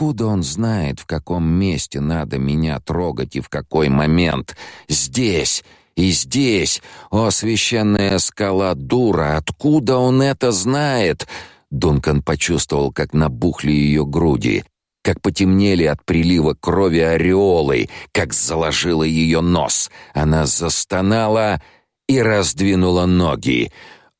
Откуда он знает, в каком месте надо меня трогать и в какой момент? Здесь и здесь. О, священная скала дура, откуда он это знает? Дункан почувствовал, как набухли ее груди, как потемнели от прилива крови ореолы, как заложила ее нос. Она застонала и раздвинула ноги.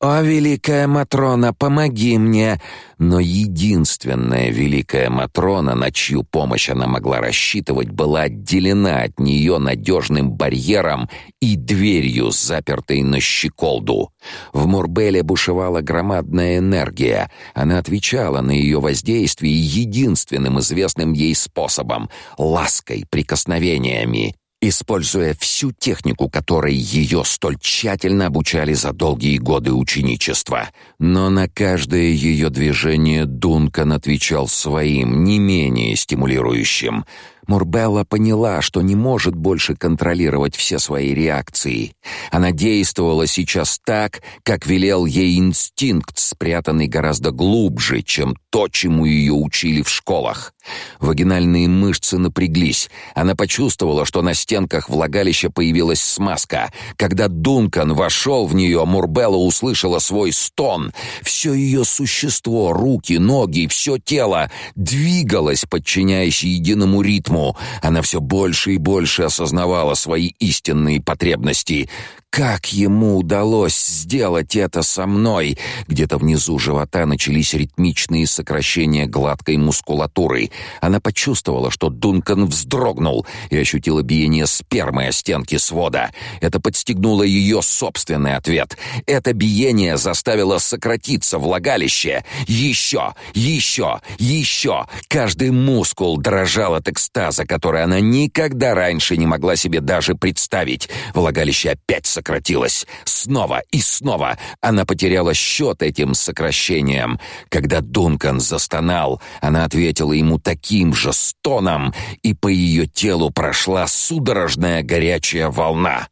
«О, великая Матрона, помоги мне!» Но единственная великая Матрона, на чью помощь она могла рассчитывать, была отделена от нее надежным барьером и дверью, запертой на щеколду. В Мурбеле бушевала громадная энергия. Она отвечала на ее воздействие единственным известным ей способом — лаской, прикосновениями используя всю технику, которой ее столь тщательно обучали за долгие годы ученичества. Но на каждое ее движение Дункан отвечал своим, не менее стимулирующим — Мурбелла поняла, что не может больше контролировать все свои реакции. Она действовала сейчас так, как велел ей инстинкт, спрятанный гораздо глубже, чем то, чему ее учили в школах. Вагинальные мышцы напряглись. Она почувствовала, что на стенках влагалища появилась смазка. Когда Дункан вошел в нее, Мурбелла услышала свой стон. Все ее существо, руки, ноги, все тело двигалось, подчиняясь единому ритму ритму. Она все больше и больше осознавала свои истинные потребности. Как ему удалось сделать это со мной? Где-то внизу живота начались ритмичные сокращения гладкой мускулатуры. Она почувствовала, что Дункан вздрогнул и ощутила биение спермы о стенки свода. Это подстегнуло ее собственный ответ. Это биение заставило сократиться влагалище. Еще, еще, еще. Каждый мускул дрожал от экстаза, который она никогда раньше не могла себе даже представить. Влагалище опять сократилось. Снова и снова она потеряла счет этим сокращениям. Когда Дункан застонал, она ответила ему таким же стоном, и по ее телу прошла судорожная горячая волна.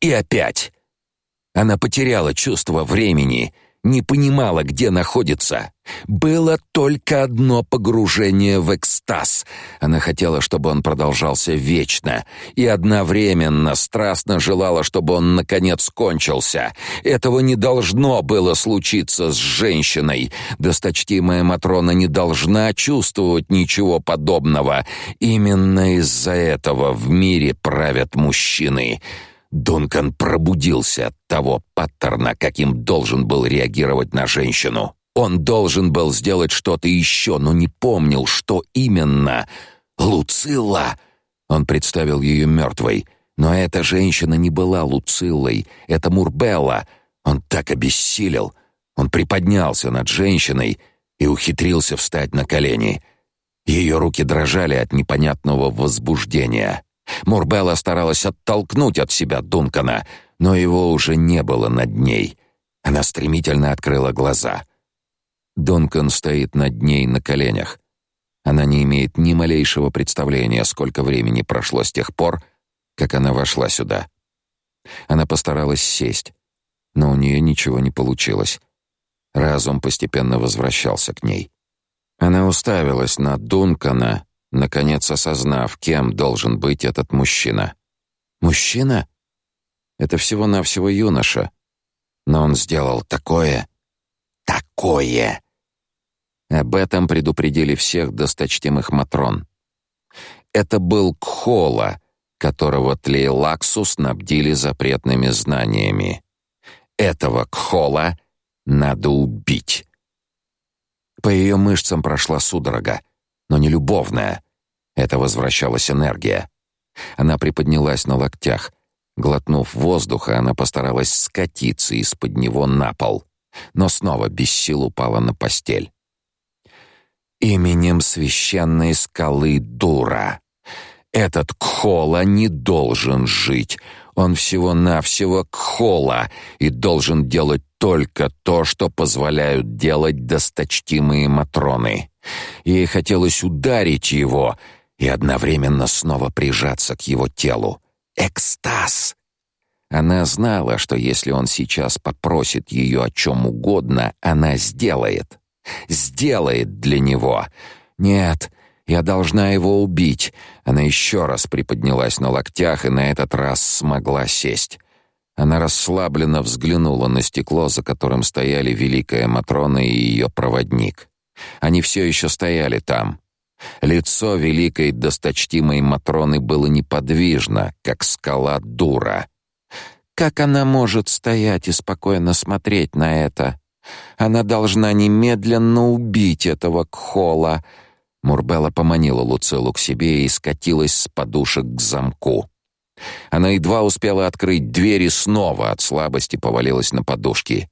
И опять она потеряла чувство времени — не понимала, где находится. Было только одно погружение в экстаз. Она хотела, чтобы он продолжался вечно, и одновременно страстно желала, чтобы он наконец кончился. Этого не должно было случиться с женщиной. Досточтимая Матрона не должна чувствовать ничего подобного. Именно из-за этого в мире правят мужчины. Дункан пробудился от того паттерна, каким должен был реагировать на женщину. Он должен был сделать что-то еще, но не помнил, что именно. Луцилла! Он представил ее мертвой. Но эта женщина не была Луциллой, это Мурбелла. Он так обессилел. Он приподнялся над женщиной и ухитрился встать на колени. Ее руки дрожали от непонятного возбуждения. Мурбелла старалась оттолкнуть от себя Дункана, но его уже не было над ней. Она стремительно открыла глаза. Дункан стоит над ней на коленях. Она не имеет ни малейшего представления, сколько времени прошло с тех пор, как она вошла сюда. Она постаралась сесть, но у нее ничего не получилось. Разум постепенно возвращался к ней. Она уставилась на Дункана, наконец осознав, кем должен быть этот мужчина. Мужчина? Это всего-навсего юноша. Но он сделал такое... Такое! Об этом предупредили всех досточтимых Матрон. Это был Кхола, которого Тлейлаксу снабдили запретными знаниями. Этого Кхола надо убить. По ее мышцам прошла судорога но не любовная. Это возвращалась энергия. Она приподнялась на локтях. Глотнув воздуха, она постаралась скатиться из-под него на пол, но снова без сил упала на постель. Именем священной скалы Дура. Этот Кхола не должен жить. Он всего-навсего Кхола и должен делать только то, что позволяют делать досточтимые матроны. Ей хотелось ударить его и одновременно снова прижаться к его телу. Экстаз! Она знала, что если он сейчас попросит ее о чем угодно, она сделает. Сделает для него. Нет, Я должна его убить. Она еще раз приподнялась на локтях и на этот раз смогла сесть. Она расслабленно взглянула на стекло, за которым стояли великая матрона и ее проводник. Они все еще стояли там. Лицо великой досточтимой матроны было неподвижно, как скала дура. Как она может стоять и спокойно смотреть на это? Она должна немедленно убить этого Кхола. Мурбелла поманила Луцилу к себе и скатилась с подушек к замку. Она едва успела открыть дверь и снова от слабости повалилась на подушки.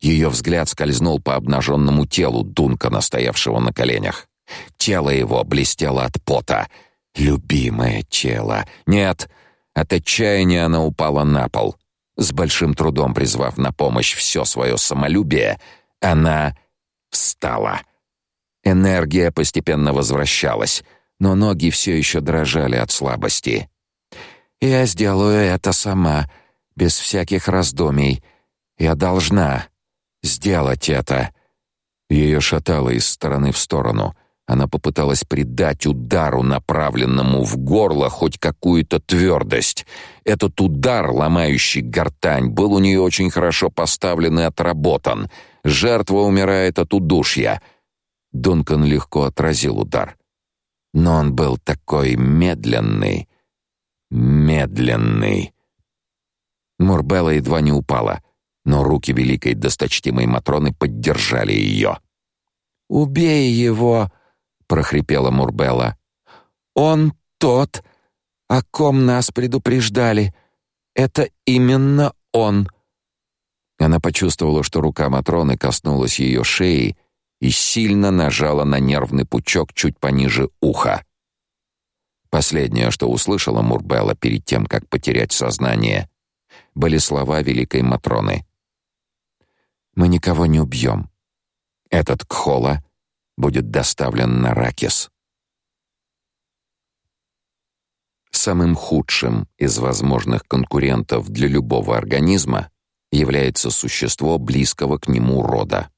Ее взгляд скользнул по обнаженному телу Дункана, стоявшего на коленях. Тело его блестело от пота. Любимое тело. Нет, от отчаяния она упала на пол. С большим трудом призвав на помощь все свое самолюбие, она встала. Энергия постепенно возвращалась, но ноги все еще дрожали от слабости. «Я сделаю это сама, без всяких раздумий. Я должна сделать это». Ее шатало из стороны в сторону. Она попыталась придать удару, направленному в горло, хоть какую-то твердость. Этот удар, ломающий гортань, был у нее очень хорошо поставлен и отработан. Жертва умирает от удушья. Дункан легко отразил удар. Но он был такой медленный, медленный. Мурбелла едва не упала, но руки великой досточтимой Матроны поддержали ее. «Убей его!» Прохрипела Мурбелла. Он тот, о ком нас предупреждали. Это именно он. Она почувствовала, что рука матроны коснулась ее шеи и сильно нажала на нервный пучок чуть пониже уха. Последнее, что услышала Мурбелла перед тем, как потерять сознание, были слова великой матроны. Мы никого не убьем. Этот Кхола будет доставлен на Ракис. Самым худшим из возможных конкурентов для любого организма является существо близкого к нему рода.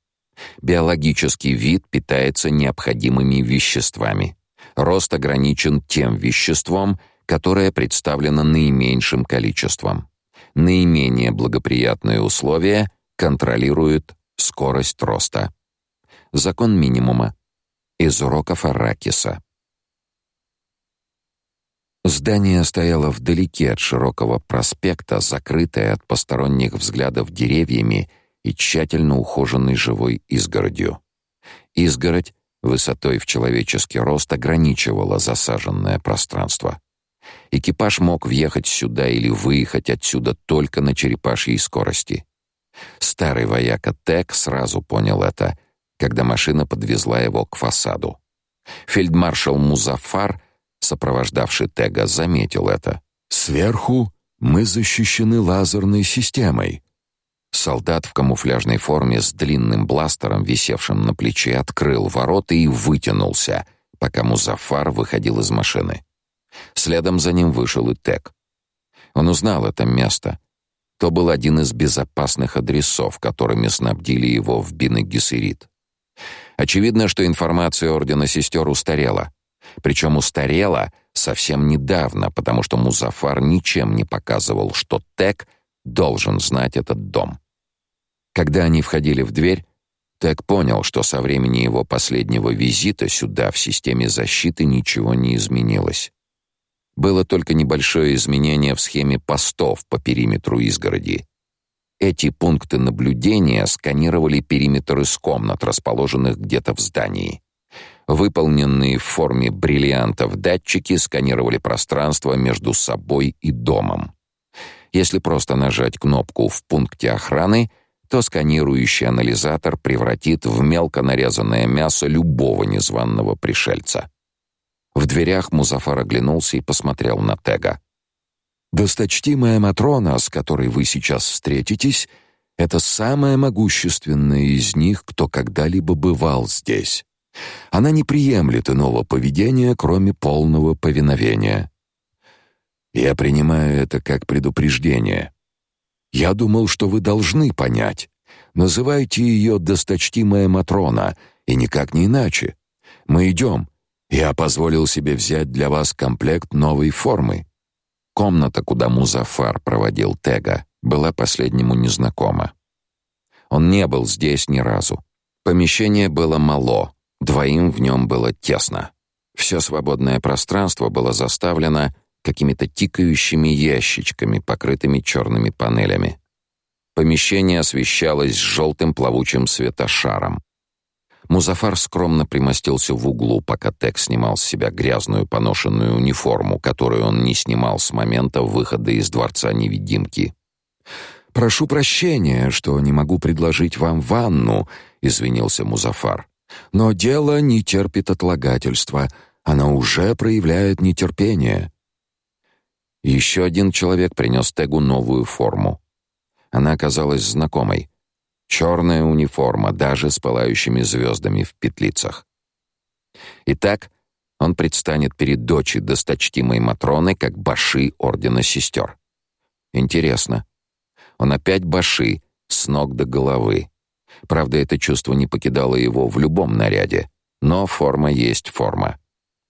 Биологический вид питается необходимыми веществами. Рост ограничен тем веществом, которое представлено наименьшим количеством. Наименее благоприятные условия контролируют скорость роста. Закон минимума. Из уроков Аракиса. Здание стояло вдалеке от широкого проспекта, закрытое от посторонних взглядов деревьями и тщательно ухоженной живой изгородью. Изгородь высотой в человеческий рост ограничивала засаженное пространство. Экипаж мог въехать сюда или выехать отсюда только на черепашьей скорости. Старый вояка Тек сразу понял это когда машина подвезла его к фасаду. Фельдмаршал Музафар, сопровождавший Тега, заметил это. «Сверху мы защищены лазерной системой». Солдат в камуфляжной форме с длинным бластером, висевшим на плече, открыл ворота и вытянулся, пока Музафар выходил из машины. Следом за ним вышел и Тег. Он узнал это место. То был один из безопасных адресов, которыми снабдили его в Бинегисерит. Очевидно, что информация Ордена Сестер устарела. Причем устарела совсем недавно, потому что Музафар ничем не показывал, что Тек должен знать этот дом. Когда они входили в дверь, Тек понял, что со времени его последнего визита сюда в системе защиты ничего не изменилось. Было только небольшое изменение в схеме постов по периметру изгороди. Эти пункты наблюдения сканировали периметр из комнат, расположенных где-то в здании. Выполненные в форме бриллиантов датчики сканировали пространство между собой и домом. Если просто нажать кнопку в пункте охраны, то сканирующий анализатор превратит в мелко нарезанное мясо любого незваного пришельца. В дверях Музафар оглянулся и посмотрел на Тега. Досточтимая Матрона, с которой вы сейчас встретитесь, это самая могущественная из них, кто когда-либо бывал здесь. Она не приемлет иного поведения, кроме полного повиновения. Я принимаю это как предупреждение. Я думал, что вы должны понять. Называйте ее досточтимая Матрона, и никак не иначе. Мы идем, Я позволил себе взять для вас комплект новой формы. Комната, куда Музафар проводил Тега, была последнему незнакома. Он не был здесь ни разу. Помещение было мало, двоим в нем было тесно. Все свободное пространство было заставлено какими-то тикающими ящичками, покрытыми черными панелями. Помещение освещалось желтым плавучим светошаром. Музафар скромно примостился в углу, пока Тек снимал с себя грязную поношенную униформу, которую он не снимал с момента выхода из дворца невидимки. Прошу прощения, что не могу предложить вам ванну, извинился Музафар. Но дело не терпит отлагательства. Она уже проявляет нетерпение. Еще один человек принес Тегу новую форму. Она оказалась знакомой. Черная униформа, даже с пылающими звездами в петлицах. Итак, он предстанет перед дочерью досточтимой Матроны как баши Ордена Сестер. Интересно. Он опять баши, с ног до головы. Правда, это чувство не покидало его в любом наряде. Но форма есть форма.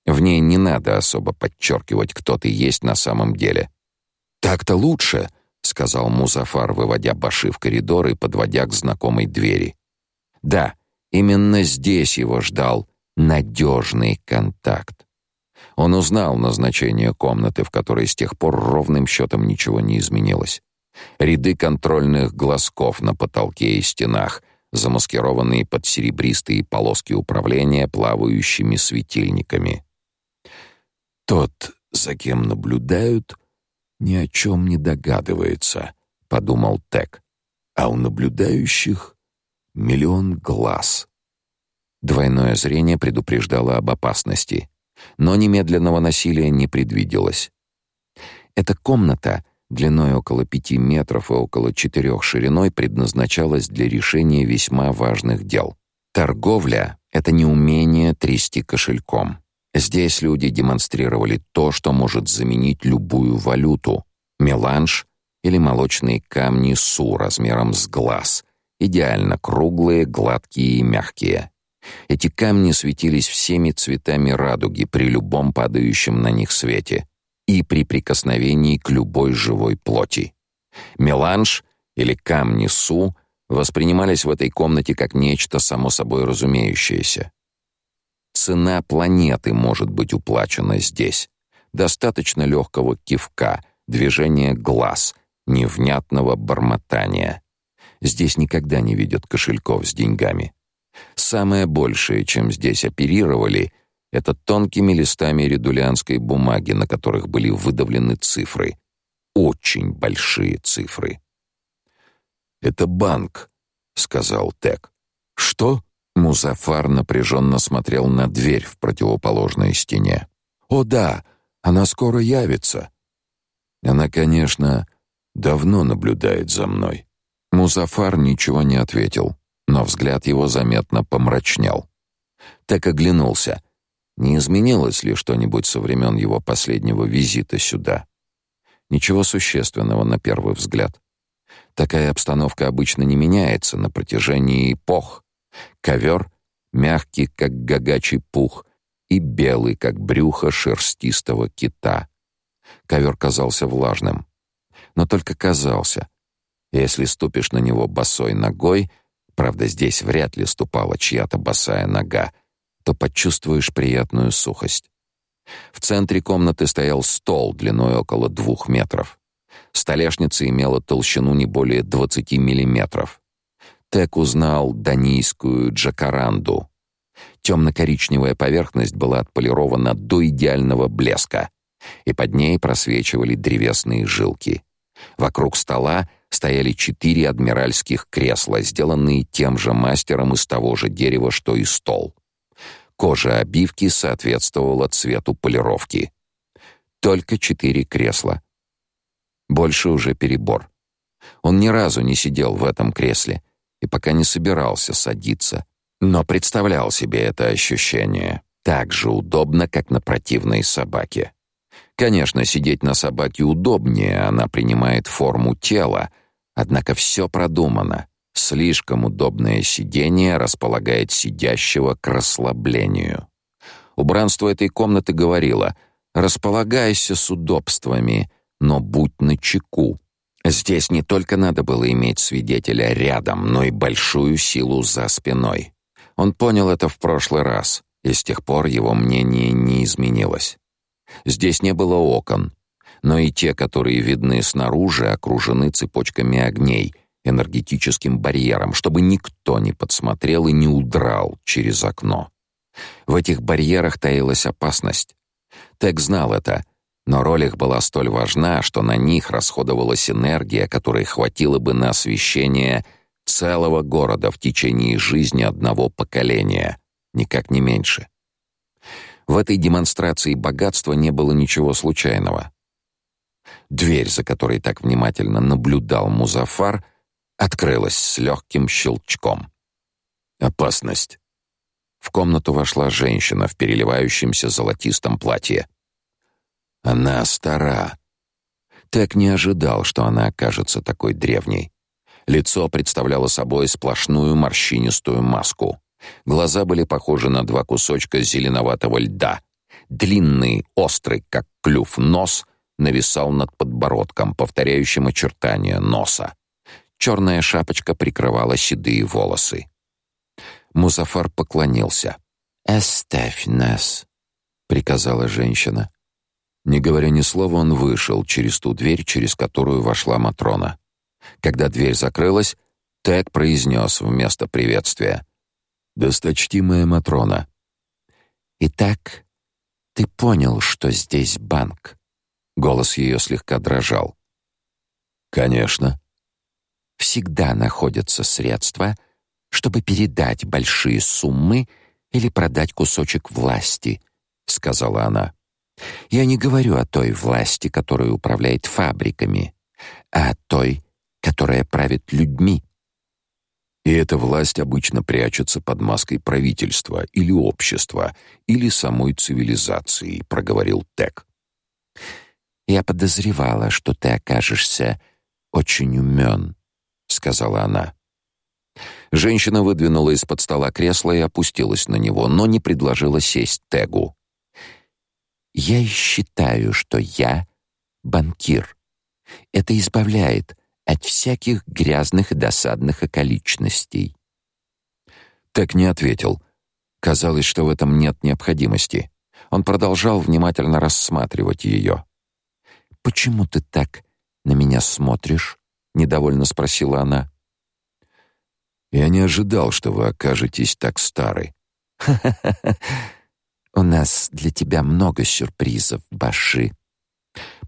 В ней не надо особо подчеркивать, кто ты есть на самом деле. Так-то лучше, сказал Музафар, выводя Баши в коридор и подводя к знакомой двери. Да, именно здесь его ждал надежный контакт. Он узнал назначение комнаты, в которой с тех пор ровным счетом ничего не изменилось. Ряды контрольных глазков на потолке и стенах, замаскированные под серебристые полоски управления плавающими светильниками. Тот, за кем наблюдают, ни о чем не догадывается, подумал Тек. А у наблюдающих миллион глаз. Двойное зрение предупреждало об опасности, но немедленного насилия не предвиделось. Эта комната длиной около пяти метров и около четырех шириной предназначалась для решения весьма важных дел. Торговля — это не умение трясти кошельком. Здесь люди демонстрировали то, что может заменить любую валюту — меланж или молочные камни су размером с глаз, идеально круглые, гладкие и мягкие. Эти камни светились всеми цветами радуги при любом падающем на них свете и при прикосновении к любой живой плоти. Меланж или камни су воспринимались в этой комнате как нечто само собой разумеющееся. Цена планеты может быть уплачена здесь. Достаточно легкого кивка, движения глаз, невнятного бормотания. Здесь никогда не видят кошельков с деньгами. Самое большее, чем здесь оперировали, это тонкими листами редулианской бумаги, на которых были выдавлены цифры. Очень большие цифры. «Это банк», — сказал Тек. «Что?» Музафар напряженно смотрел на дверь в противоположной стене. «О да, она скоро явится». Она, конечно, давно наблюдает за мной. Музафар ничего не ответил, но взгляд его заметно помрачнел. Так оглянулся. Не изменилось ли что-нибудь со времен его последнего визита сюда? Ничего существенного на первый взгляд. Такая обстановка обычно не меняется на протяжении эпох, Ковер мягкий, как гагачий пух, и белый, как брюхо шерстистого кита. Ковер казался влажным, но только казался. Если ступишь на него босой ногой, правда, здесь вряд ли ступала чья-то босая нога, то почувствуешь приятную сухость. В центре комнаты стоял стол длиной около двух метров. Столешница имела толщину не более 20 миллиметров. Тек узнал данийскую джакаранду. Темно-коричневая поверхность была отполирована до идеального блеска, и под ней просвечивали древесные жилки. Вокруг стола стояли четыре адмиральских кресла, сделанные тем же мастером из того же дерева, что и стол. Кожа обивки соответствовала цвету полировки. Только четыре кресла. Больше уже перебор. Он ни разу не сидел в этом кресле — и пока не собирался садиться, но представлял себе это ощущение так же удобно, как на противной собаке. Конечно, сидеть на собаке удобнее, она принимает форму тела, однако все продумано. Слишком удобное сидение располагает сидящего к расслаблению. Убранство этой комнаты говорило «Располагайся с удобствами, но будь начеку». Здесь не только надо было иметь свидетеля рядом, но и большую силу за спиной. Он понял это в прошлый раз, и с тех пор его мнение не изменилось. Здесь не было окон, но и те, которые видны снаружи, окружены цепочками огней, энергетическим барьером, чтобы никто не подсмотрел и не удрал через окно. В этих барьерах таилась опасность. Тек знал это, но роль их была столь важна, что на них расходовалась энергия, которой хватило бы на освещение целого города в течение жизни одного поколения, никак не меньше. В этой демонстрации богатства не было ничего случайного. Дверь, за которой так внимательно наблюдал Музафар, открылась с легким щелчком. Опасность. В комнату вошла женщина в переливающемся золотистом платье. Она стара. Так не ожидал, что она окажется такой древней. Лицо представляло собой сплошную морщинистую маску. Глаза были похожи на два кусочка зеленоватого льда. Длинный, острый, как клюв, нос нависал над подбородком, повторяющим очертания носа. Черная шапочка прикрывала седые волосы. Музафар поклонился. «Оставь нас», — приказала женщина. Не говоря ни слова, он вышел через ту дверь, через которую вошла Матрона. Когда дверь закрылась, Тед произнес вместо приветствия. «Досточтимая Матрона». «Итак, ты понял, что здесь банк?» Голос ее слегка дрожал. «Конечно». «Всегда находятся средства, чтобы передать большие суммы или продать кусочек власти», — сказала она. Я не говорю о той власти, которая управляет фабриками, а о той, которая правит людьми. И эта власть обычно прячется под маской правительства или общества, или самой цивилизации, проговорил Тек. Я подозревала, что ты окажешься очень умен, сказала она. Женщина выдвинула из-под стола кресло и опустилась на него, но не предложила сесть Тегу. Я и считаю, что я банкир. Это избавляет от всяких грязных и досадных околичностей. Так не ответил. Казалось, что в этом нет необходимости. Он продолжал внимательно рассматривать ее. Почему ты так на меня смотришь? недовольно спросила она. Я не ожидал, что вы окажетесь так стары. У нас для тебя много сюрпризов, Баши.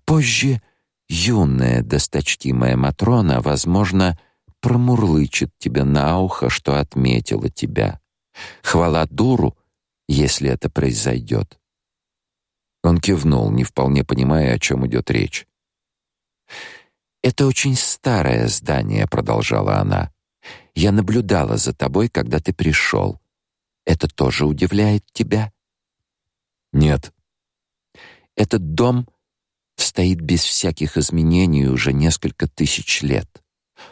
Позже юная досточтимая Матрона, возможно, промурлычет тебе на ухо, что отметила тебя. Хвала дуру, если это произойдет. Он кивнул, не вполне понимая, о чем идет речь. Это очень старое здание, продолжала она. Я наблюдала за тобой, когда ты пришел. Это тоже удивляет тебя? Нет. Этот дом стоит без всяких изменений уже несколько тысяч лет.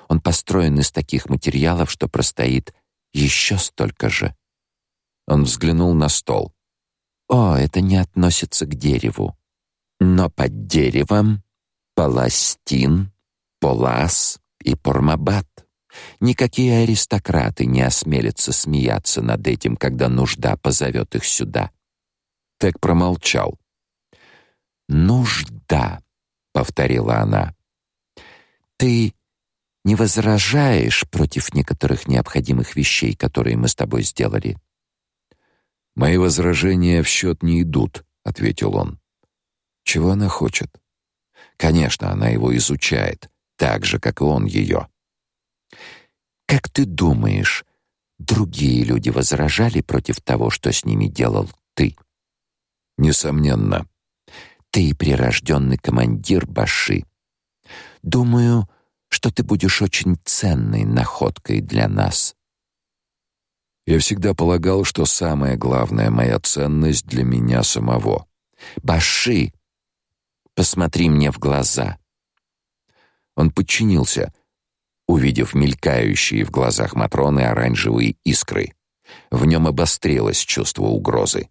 Он построен из таких материалов, что простоит еще столько же. Он взглянул на стол. О, это не относится к дереву. Но под деревом паластин, полас и пормабат. Никакие аристократы не осмелятся смеяться над этим, когда нужда позовет их сюда. Тек промолчал. «Нужда», — повторила она. «Ты не возражаешь против некоторых необходимых вещей, которые мы с тобой сделали?» «Мои возражения в счет не идут», — ответил он. «Чего она хочет?» «Конечно, она его изучает, так же, как и он ее». «Как ты думаешь, другие люди возражали против того, что с ними делал ты?» Несомненно. Ты прирожденный командир Баши. Думаю, что ты будешь очень ценной находкой для нас. Я всегда полагал, что самая главная моя ценность для меня самого. Баши, посмотри мне в глаза. Он подчинился, увидев мелькающие в глазах Матроны оранжевые искры. В нем обострилось чувство угрозы.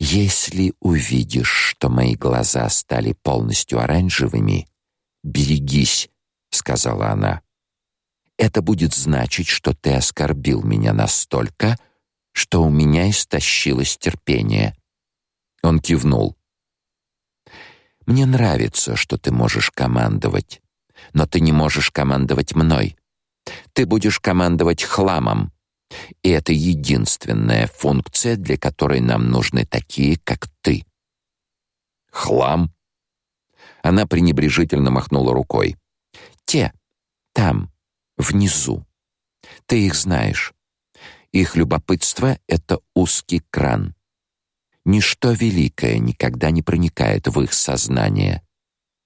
Если увидишь, что мои глаза стали полностью оранжевыми, берегись, сказала она. Это будет значить, что ты оскорбил меня настолько, что у меня истощилось терпение. Он кивнул. Мне нравится, что ты можешь командовать, но ты не можешь командовать мной. Ты будешь командовать хламом. И это единственная функция, для которой нам нужны такие, как ты. Хлам? Она пренебрежительно махнула рукой. Те там, внизу. Ты их знаешь. Их любопытство это узкий кран. Ничто великое никогда не проникает в их сознание.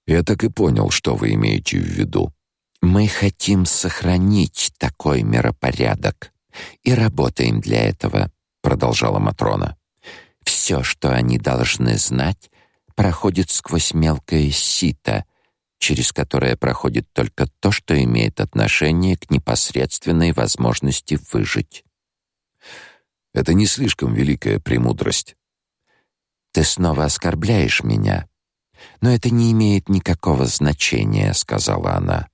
Я так и понял, что вы имеете в виду. Мы хотим сохранить такой миропорядок и работаем для этого, продолжала Матрона. Все, что они должны знать, проходит сквозь мелкое сито, через которое проходит только то, что имеет отношение к непосредственной возможности выжить. Это не слишком великая премудрость. Ты снова оскорбляешь меня. Но это не имеет никакого значения, сказала она.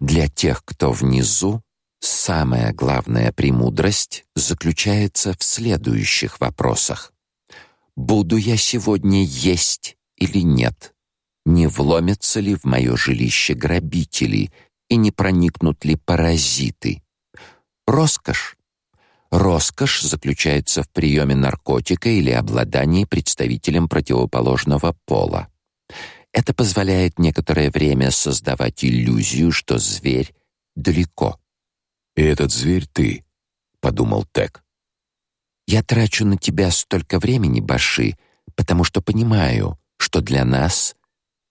Для тех, кто внизу, самая главная премудрость заключается в следующих вопросах: буду я сегодня есть или нет? Не вломятся ли в мое жилище грабители и не проникнут ли паразиты? Роскошь Роскошь заключается в приеме наркотика или обладании представителем противоположного пола. Это позволяет некоторое время создавать иллюзию, что зверь далеко. И этот зверь ты, подумал Тек. Я трачу на тебя столько времени, Баши, потому что понимаю, что для нас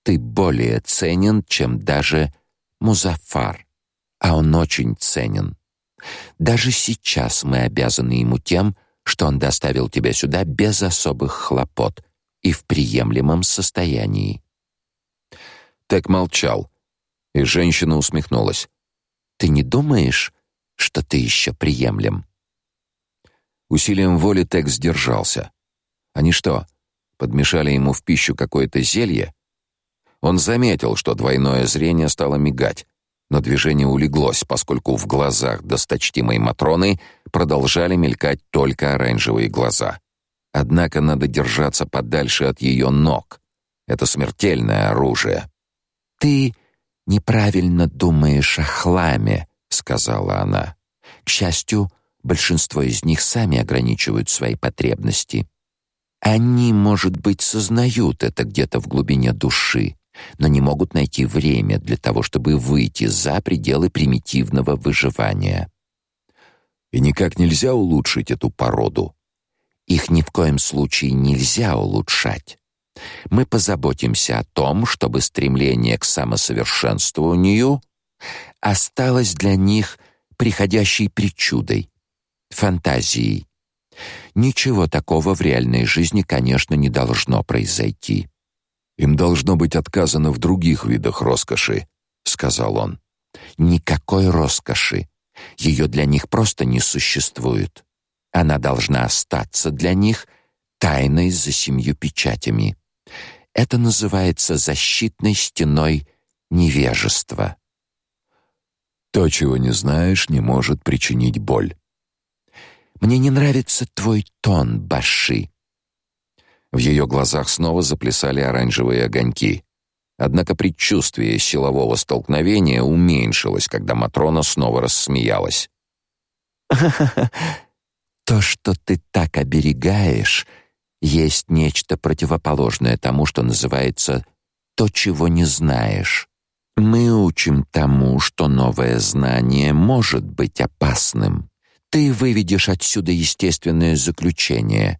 ты более ценен, чем даже Музафар, а он очень ценен. Даже сейчас мы обязаны ему тем, что он доставил тебя сюда без особых хлопот и в приемлемом состоянии. Так молчал, и женщина усмехнулась. Ты не думаешь, что ты еще приемлем? Усилием воли Тек сдержался. Они что, подмешали ему в пищу какое-то зелье? Он заметил, что двойное зрение стало мигать, но движение улеглось, поскольку в глазах досточтимой Матроны продолжали мелькать только оранжевые глаза. Однако надо держаться подальше от ее ног. Это смертельное оружие. «Ты неправильно думаешь о хламе», — сказала она. «К счастью, большинство из них сами ограничивают свои потребности. Они, может быть, сознают это где-то в глубине души, но не могут найти время для того, чтобы выйти за пределы примитивного выживания. И никак нельзя улучшить эту породу. Их ни в коем случае нельзя улучшать. Мы позаботимся о том, чтобы стремление к самосовершенствованию осталось для них приходящей причудой, фантазией. Ничего такого в реальной жизни, конечно, не должно произойти. Им должно быть отказано в других видах роскоши, сказал он. Никакой роскоши. Ее для них просто не существует. Она должна остаться для них тайной за семью печатями. Это называется защитной стеной невежества. То, чего не знаешь, не может причинить боль. Мне не нравится твой тон, Баши. В ее глазах снова заплясали оранжевые огоньки. Однако предчувствие силового столкновения уменьшилось, когда Матрона снова рассмеялась. То, что ты так оберегаешь, есть нечто противоположное тому, что называется то, чего не знаешь. Мы учим тому, что новое знание может быть опасным. Ты выведешь отсюда естественное заключение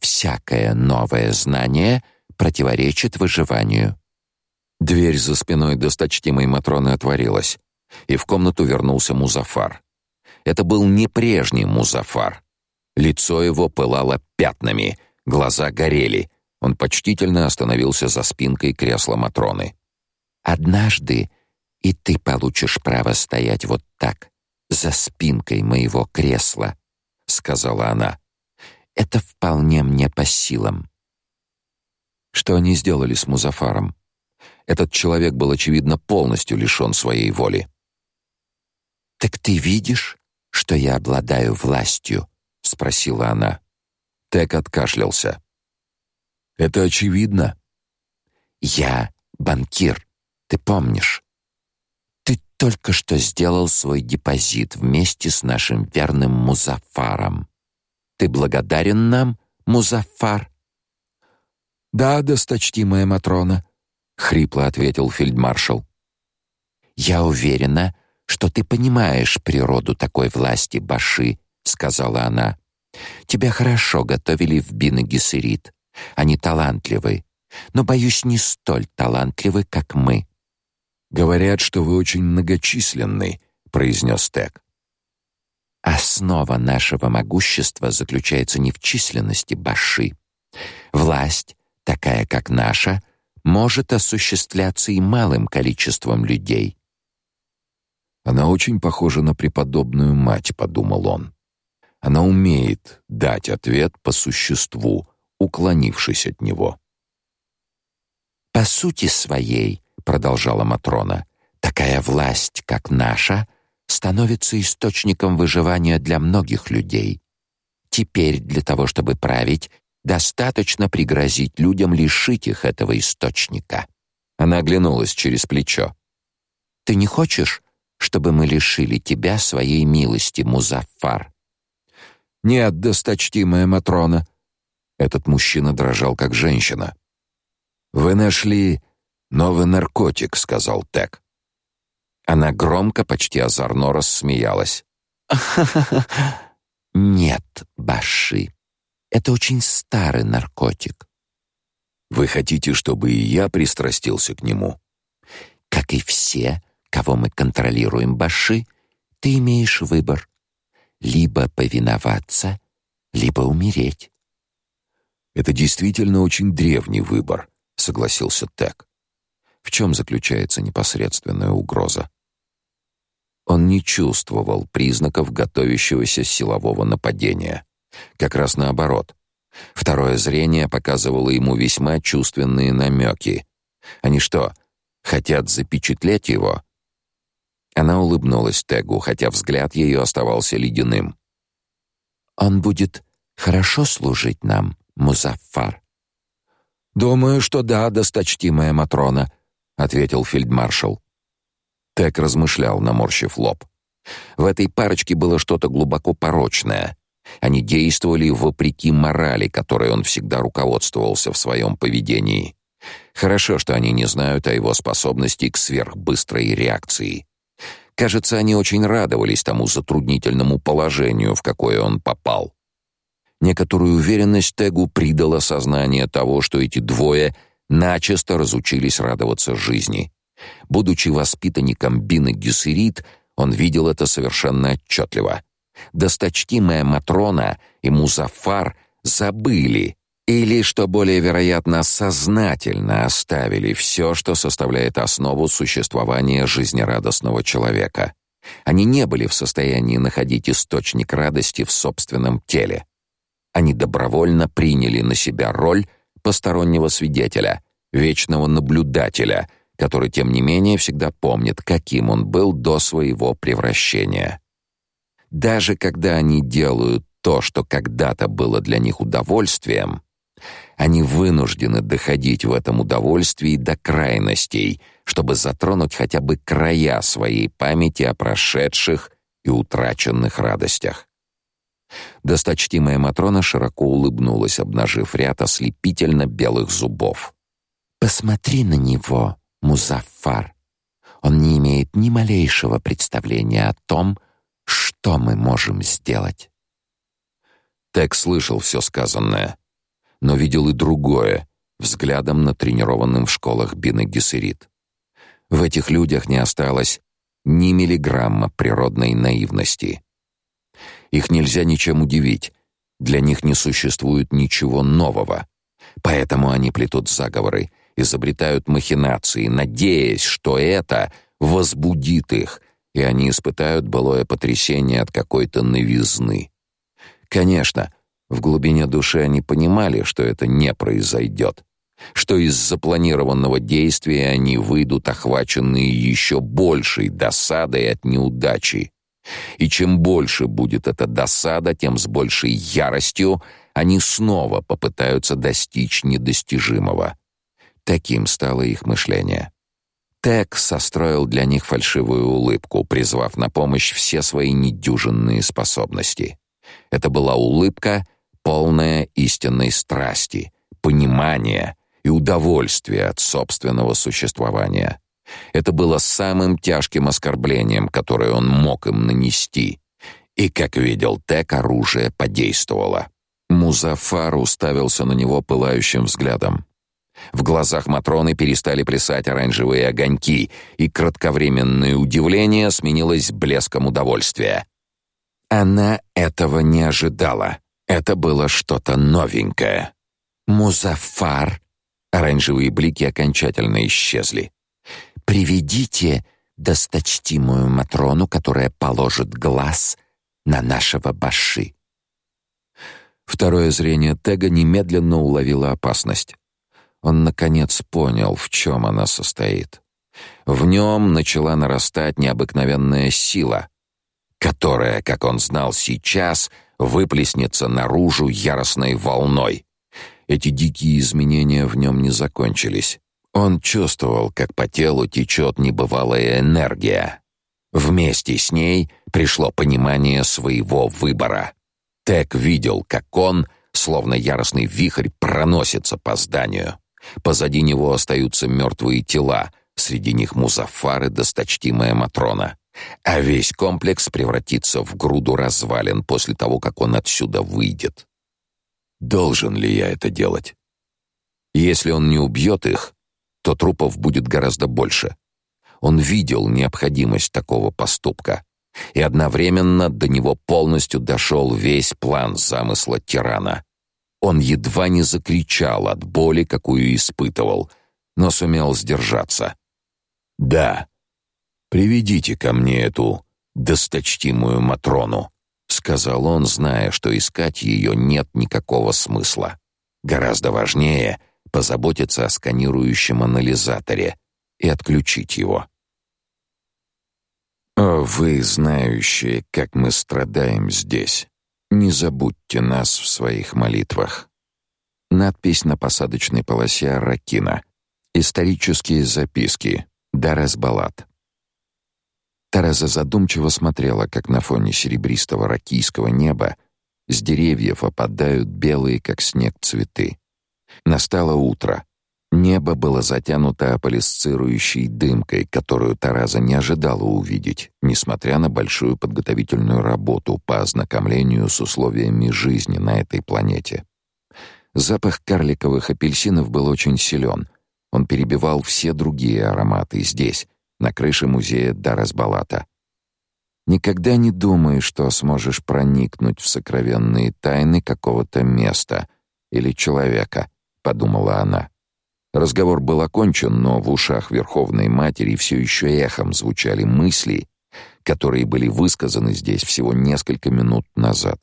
всякое новое знание противоречит выживанию. Дверь за спиной досточтимой Матроны отворилась, и в комнату вернулся Музафар. Это был не прежний Музафар. Лицо его пылало пятнами, глаза горели. Он почтительно остановился за спинкой кресла Матроны. «Однажды и ты получишь право стоять вот так, за спинкой моего кресла», — сказала она. это вполне мне по силам. Что они сделали с Музафаром? Этот человек был очевидно полностью лишён своей воли. Так ты видишь, что я обладаю властью, спросила она. Тек откашлялся. Это очевидно. Я банкир, ты помнишь? Ты только что сделал свой депозит вместе с нашим верным Музафаром. Ты благодарен нам, Музафар? Да, досточтимая матрона, хрипло ответил фельдмаршал. Я уверена, что ты понимаешь природу такой власти Баши, сказала она. Тебя хорошо готовили в Бин-Гессерит. Они талантливы, но боюсь, не столь талантливы, как мы. Говорят, что вы очень многочисленны, произнес Тек. Основа нашего могущества заключается не в численности Баши. Власть, такая как наша, может осуществляться и малым количеством людей. Она очень похожа на преподобную мать, подумал он. Она умеет дать ответ по существу, уклонившись от него. По сути своей, продолжала матрона, такая власть, как наша, становится источником выживания для многих людей. Теперь для того, чтобы править, достаточно пригрозить людям лишить их этого источника. Она оглянулась через плечо. Ты не хочешь, чтобы мы лишили тебя своей милости, Музаффар? Нет, досточтимая матрона. Этот мужчина дрожал как женщина. Вы нашли новый наркотик, сказал Тек. Она громко, почти озорно рассмеялась. Нет, Баши. Это очень старый наркотик. Вы хотите, чтобы и я пристрастился к нему? Как и все, кого мы контролируем, Баши, ты имеешь выбор: либо повиноваться, либо умереть. Это действительно очень древний выбор, согласился Тек. В чем заключается непосредственная угроза? Он не чувствовал признаков готовящегося силового нападения. Как раз наоборот. Второе зрение показывало ему весьма чувственные намеки. Они что, хотят запечатлеть его? Она улыбнулась Тегу, хотя взгляд ее оставался ледяным. Он будет хорошо служить нам, Музаффар. Думаю, что да, досточтимая матрона, ответил фельдмаршал. Тег размышлял, наморщив лоб. В этой парочке было что-то глубоко порочное. Они действовали вопреки морали, которой он всегда руководствовался в своем поведении. Хорошо, что они не знают о его способности к сверхбыстрой реакции. Кажется, они очень радовались тому затруднительному положению, в какое он попал. Некоторую уверенность Тегу придало сознание того, что эти двое начисто разучились радоваться жизни. Будучи воспитанником Бины Гессерит, он видел это совершенно отчетливо. Досточтимая Матрона и Музафар забыли или, что более вероятно, сознательно оставили все, что составляет основу существования жизнерадостного человека. Они не были в состоянии находить источник радости в собственном теле. Они добровольно приняли на себя роль постороннего свидетеля, вечного наблюдателя, который тем не менее всегда помнит, каким он был до своего превращения. Даже когда они делают то, что когда-то было для них удовольствием, они вынуждены доходить в этом удовольствии до крайностей, чтобы затронуть хотя бы края своей памяти о прошедших и утраченных радостях. Досточтимая Матрона широко улыбнулась, обнажив ряд ослепительно белых зубов. «Посмотри на него, Музаффар. Он не имеет ни малейшего представления о том, что мы можем сделать». Тек слышал все сказанное, но видел и другое, взглядом на тренированным в школах Бины Гессерит. В этих людях не осталось ни миллиграмма природной наивности. Их нельзя ничем удивить. Для них не существует ничего нового. Поэтому они плетут заговоры, изобретают махинации, надеясь, что это возбудит их, и они испытают былое потрясение от какой-то новизны. Конечно, В глубине души они понимали, что это не произойдет, что из запланированного действия они выйдут охваченные еще большей досадой от неудачи. И чем больше будет эта досада, тем с большей яростью они снова попытаются достичь недостижимого. Таким стало их мышление. Тек состроил для них фальшивую улыбку, призвав на помощь все свои недюжинные способности. Это была улыбка, полная истинной страсти, понимания и удовольствия от собственного существования. Это было самым тяжким оскорблением, которое он мог им нанести. И, как видел Тек, оружие подействовало. Музафар уставился на него пылающим взглядом. В глазах Матроны перестали плясать оранжевые огоньки, и кратковременное удивление сменилось блеском удовольствия. Она этого не ожидала. Это было что-то новенькое. Музафар. Оранжевые блики окончательно исчезли. Приведите досточтимую Матрону, которая положит глаз на нашего Баши. Второе зрение Тега немедленно уловило опасность. Он наконец понял, в чем она состоит. В нем начала нарастать необыкновенная сила, которая, как он знал сейчас, выплеснется наружу яростной волной. Эти дикие изменения в нем не закончились. Он чувствовал, как по телу течет небывалая энергия. Вместе с ней пришло понимание своего выбора. Тек видел, как он, словно яростный вихрь, проносится по зданию. Позади него остаются мертвые тела, среди них Музафар и досточтимая Матрона. А весь комплекс превратится в груду развалин после того, как он отсюда выйдет. Должен ли я это делать? Если он не убьет их, то трупов будет гораздо больше. Он видел необходимость такого поступка, и одновременно до него полностью дошел весь план замысла тирана. Он едва не закричал от боли, какую испытывал, но сумел сдержаться. «Да, приведите ко мне эту досточтимую Матрону», — сказал он, зная, что искать ее нет никакого смысла. Гораздо важнее позаботиться о сканирующем анализаторе и отключить его. «О, вы, знающие, как мы страдаем здесь!» Не забудьте нас в своих молитвах. Надпись на посадочной полосе Аракина. Исторические записки. Дарас Балат. Тараза задумчиво смотрела, как на фоне серебристого ракийского неба с деревьев опадают белые, как снег, цветы. Настало утро. Небо было затянуто аполисцирующей дымкой, которую Тараза не ожидала увидеть, несмотря на большую подготовительную работу по ознакомлению с условиями жизни на этой планете. Запах карликовых апельсинов был очень силен. Он перебивал все другие ароматы здесь, на крыше музея Дарасбалата. Никогда не думай, что сможешь проникнуть в сокровенные тайны какого-то места или человека, подумала она. Разговор был окончен, но в ушах Верховной Матери все еще эхом звучали мысли, которые были высказаны здесь всего несколько минут назад.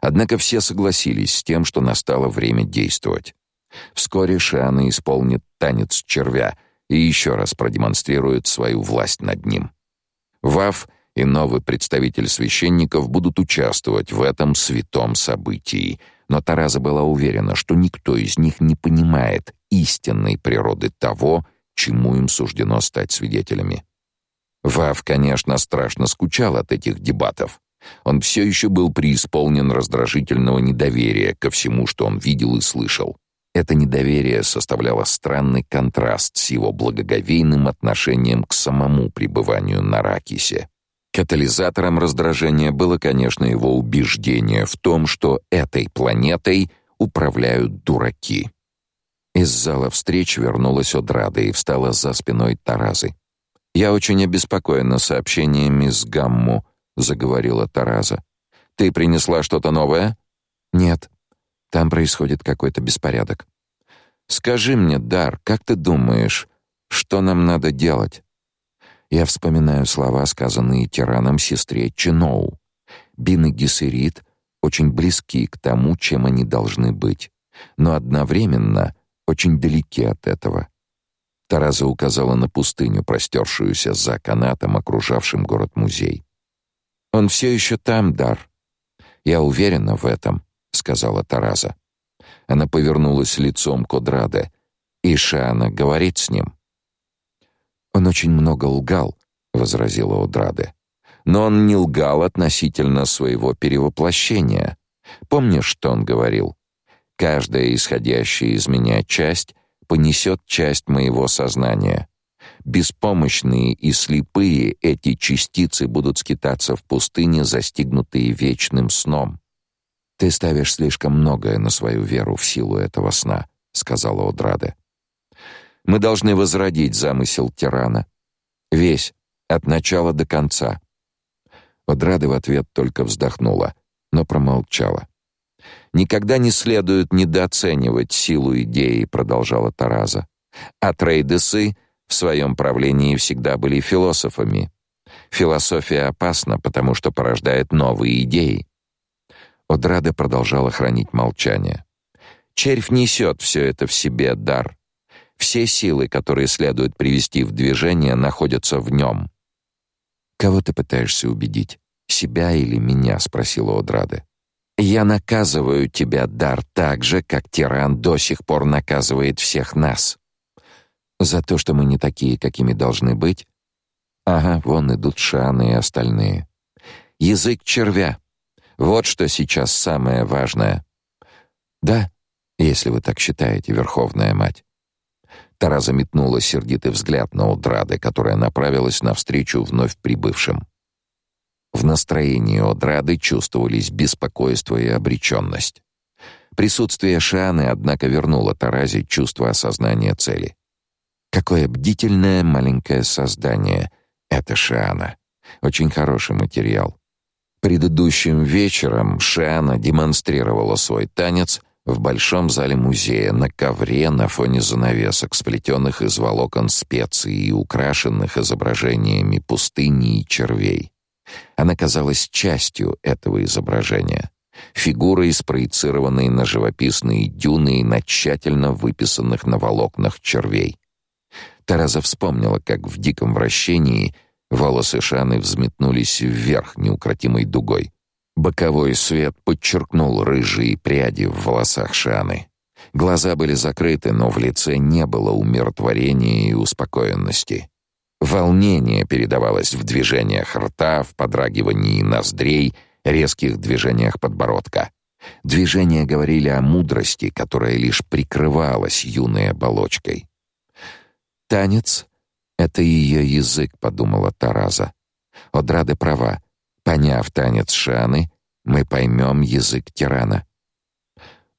Однако все согласились с тем, что настало время действовать. Вскоре Шиана исполнит танец червя и еще раз продемонстрирует свою власть над ним. Вав и новый представитель священников будут участвовать в этом святом событии, но Тараза была уверена, что никто из них не понимает истинной природы того, чему им суждено стать свидетелями. Вав, конечно, страшно скучал от этих дебатов. Он все еще был преисполнен раздражительного недоверия ко всему, что он видел и слышал. Это недоверие составляло странный контраст с его благоговейным отношением к самому пребыванию на Ракисе. Катализатором раздражения было, конечно, его убеждение в том, что этой планетой управляют дураки. Из зала встреч вернулась Одрада и встала за спиной Таразы. «Я очень обеспокоена сообщениями с Гамму», — заговорила Тараза. «Ты принесла что-то новое?» «Нет. Там происходит какой-то беспорядок. Скажи мне, Дар, как ты думаешь, что нам надо делать?» Я вспоминаю слова, сказанные тираном сестре Чиноу. Бин и Гессерит очень близки к тому, чем они должны быть, но одновременно очень далеки от этого. Тараза указала на пустыню, простершуюся за канатом, окружавшим город-музей. Он все еще там, Дар. Я уверена в этом, сказала Тараза. Она повернулась лицом к Одраде. И Шана говорит с ним. Он очень много лгал, возразила Одраде. Но он не лгал относительно своего перевоплощения. Помнишь, что он говорил? Каждая исходящая из меня часть понесет часть моего сознания. Беспомощные и слепые эти частицы будут скитаться в пустыне, застигнутые вечным сном. Ты ставишь слишком многое на свою веру в силу этого сна, сказала Одраде. Мы должны возродить замысел тирана, весь, от начала до конца. Одрада в ответ только вздохнула, но промолчала. Никогда не следует недооценивать силу идеи, продолжала Тараза. А трейдесы в своем правлении всегда были философами. Философия опасна, потому что порождает новые идеи. Одрада продолжала хранить молчание. Червь несет все это в себе, дар. Все силы, которые следует привести в движение, находятся в нем. Кого ты пытаешься убедить? Себя или меня, спросила Одрада. Я наказываю тебя, дар, так же, как тиран до сих пор наказывает всех нас. За то, что мы не такие, какими должны быть? Ага, вон идут Шаны и остальные. Язык червя. Вот что сейчас самое важное. Да, если вы так считаете, Верховная Мать. Тараза метнула сердитый взгляд на Одрады, которая направилась навстречу вновь прибывшим. В настроении Одрады чувствовались беспокойство и обреченность. Присутствие Шаны, однако, вернуло Таразе чувство осознания цели. Какое бдительное маленькое создание это Шана. Очень хороший материал. Предыдущим вечером Шана демонстрировала свой танец в большом зале музея на ковре на фоне занавесок, сплетенных из волокон специй и украшенных изображениями пустыни и червей. Она казалась частью этого изображения, фигурой, спроецированной на живописные дюны и на тщательно выписанных на волокнах червей. Тараза вспомнила, как в диком вращении волосы Шаны взметнулись вверх неукротимой дугой. Боковой свет подчеркнул рыжие пряди в волосах Шаны. Глаза были закрыты, но в лице не было умиротворения и успокоенности. Волнение передавалось в движениях рта, в подрагивании ноздрей, резких движениях подбородка. Движения говорили о мудрости, которая лишь прикрывалась юной оболочкой. Танец — это ее язык, подумала Тараза. Одрады права. Поняв танец Шаны, мы поймем язык тирана.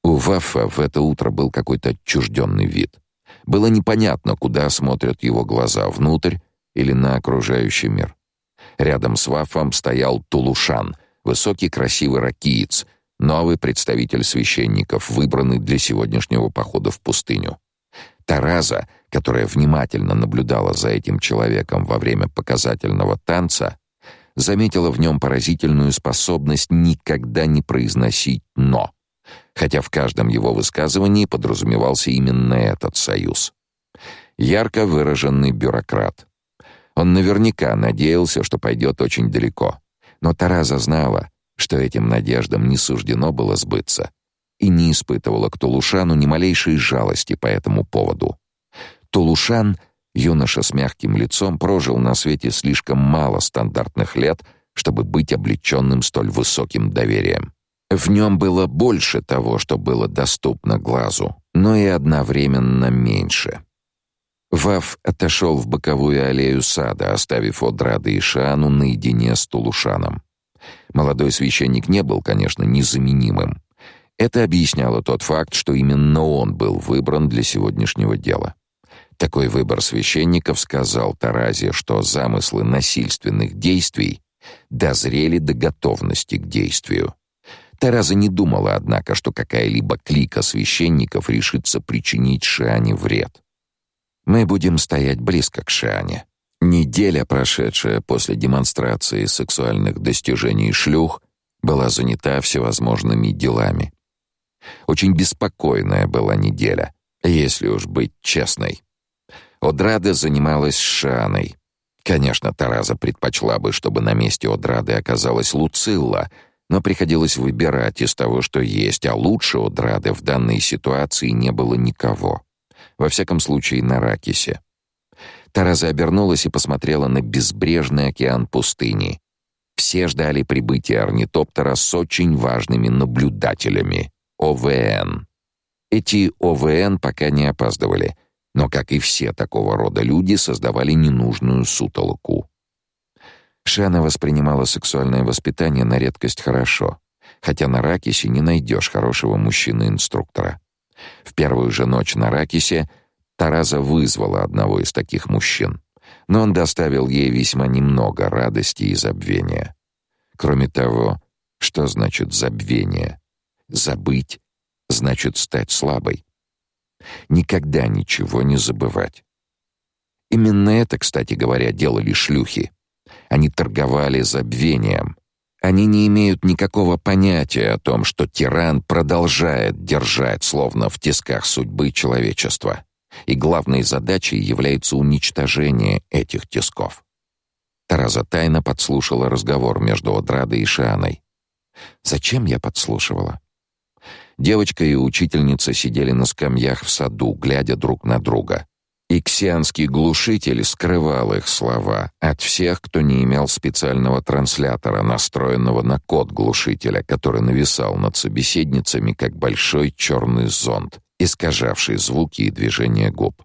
У Вафа в это утро был какой-то отчужденный вид. Было непонятно, куда смотрят его глаза, внутрь или на окружающий мир. Рядом с Вафом стоял Тулушан, высокий красивый ракиец, новый представитель священников, выбранный для сегодняшнего похода в пустыню. Тараза, которая внимательно наблюдала за этим человеком во время показательного танца, заметила в нем поразительную способность никогда не произносить «но», хотя в каждом его высказывании подразумевался именно этот союз. Ярко выраженный бюрократ, он наверняка надеялся, что пойдет очень далеко. Но Тараза знала, что этим надеждам не суждено было сбыться, и не испытывала к Тулушану ни малейшей жалости по этому поводу. Тулушан, юноша с мягким лицом, прожил на свете слишком мало стандартных лет, чтобы быть облеченным столь высоким доверием. В нем было больше того, что было доступно глазу, но и одновременно меньше. Вав отошел в боковую аллею сада, оставив Одрада и Шану наедине с Тулушаном. Молодой священник не был, конечно, незаменимым. Это объясняло тот факт, что именно он был выбран для сегодняшнего дела. Такой выбор священников сказал Таразе, что замыслы насильственных действий дозрели до готовности к действию. Тараза не думала, однако, что какая-либо клика священников решится причинить Шиане вред. Мы будем стоять близко к Шиане. Неделя, прошедшая после демонстрации сексуальных достижений шлюх, была занята всевозможными делами. Очень беспокойная была неделя, если уж быть честной. Одрада занималась Шаной. Конечно, Тараза предпочла бы, чтобы на месте Одрады оказалась Луцилла, но приходилось выбирать из того, что есть, а лучше Одрады в данной ситуации не было никого. Во всяком случае, на Ракисе. Тараза обернулась и посмотрела на безбрежный океан пустыни. Все ждали прибытия орнитоптера с очень важными наблюдателями — ОВН. Эти ОВН пока не опаздывали, но, как и все такого рода люди, создавали ненужную сутолоку. Шана воспринимала сексуальное воспитание на редкость хорошо, хотя на Ракисе не найдешь хорошего мужчины-инструктора. В первую же ночь на Ракисе Тараза вызвала одного из таких мужчин, но он доставил ей весьма немного радости и забвения. Кроме того, что значит забвение? Забыть значит стать слабой. Никогда ничего не забывать. Именно это, кстати говоря, делали шлюхи. Они торговали забвением. Они не имеют никакого понятия о том, что тиран продолжает держать словно в тисках судьбы человечества. И главной задачей является уничтожение этих тисков. Тараза тайно подслушала разговор между Одрадой и Шианой. Зачем я подслушивала? Девочка и учительница сидели на скамьях в саду, глядя друг на друга. Иксианский глушитель скрывал их слова от всех, кто не имел специального транслятора, настроенного на код глушителя, который нависал над собеседницами, как большой черный зонт, искажавший звуки и движения губ.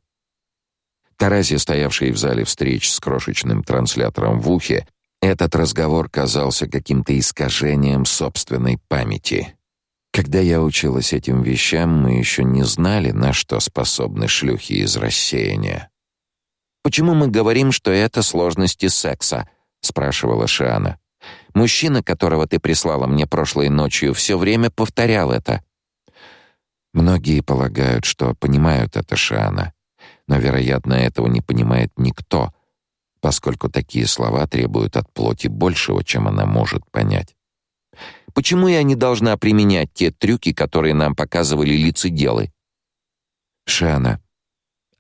Таразе, стоявшей в зале встреч с крошечным транслятором в ухе, этот разговор казался каким-то искажением собственной памяти. Когда я училась этим вещам, мы еще не знали, на что способны шлюхи из рассеяния. «Почему мы говорим, что это сложности секса?» — спрашивала Шиана. «Мужчина, которого ты прислала мне прошлой ночью, все время повторял это». Многие полагают, что понимают это Шиана, но, вероятно, этого не понимает никто, поскольку такие слова требуют от плоти большего, чем она может понять. Почему я не должна применять те трюки, которые нам показывали лицеделы? Шана,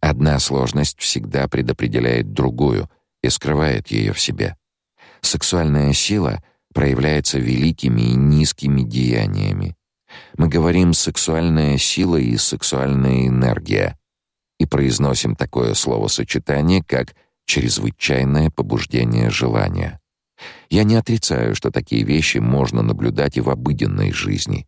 одна сложность всегда предопределяет другую и скрывает ее в себе. Сексуальная сила проявляется великими и низкими деяниями. Мы говорим сексуальная сила и сексуальная энергия и произносим такое словосочетание, как чрезвычайное побуждение желания. Я не отрицаю, что такие вещи можно наблюдать и в обыденной жизни.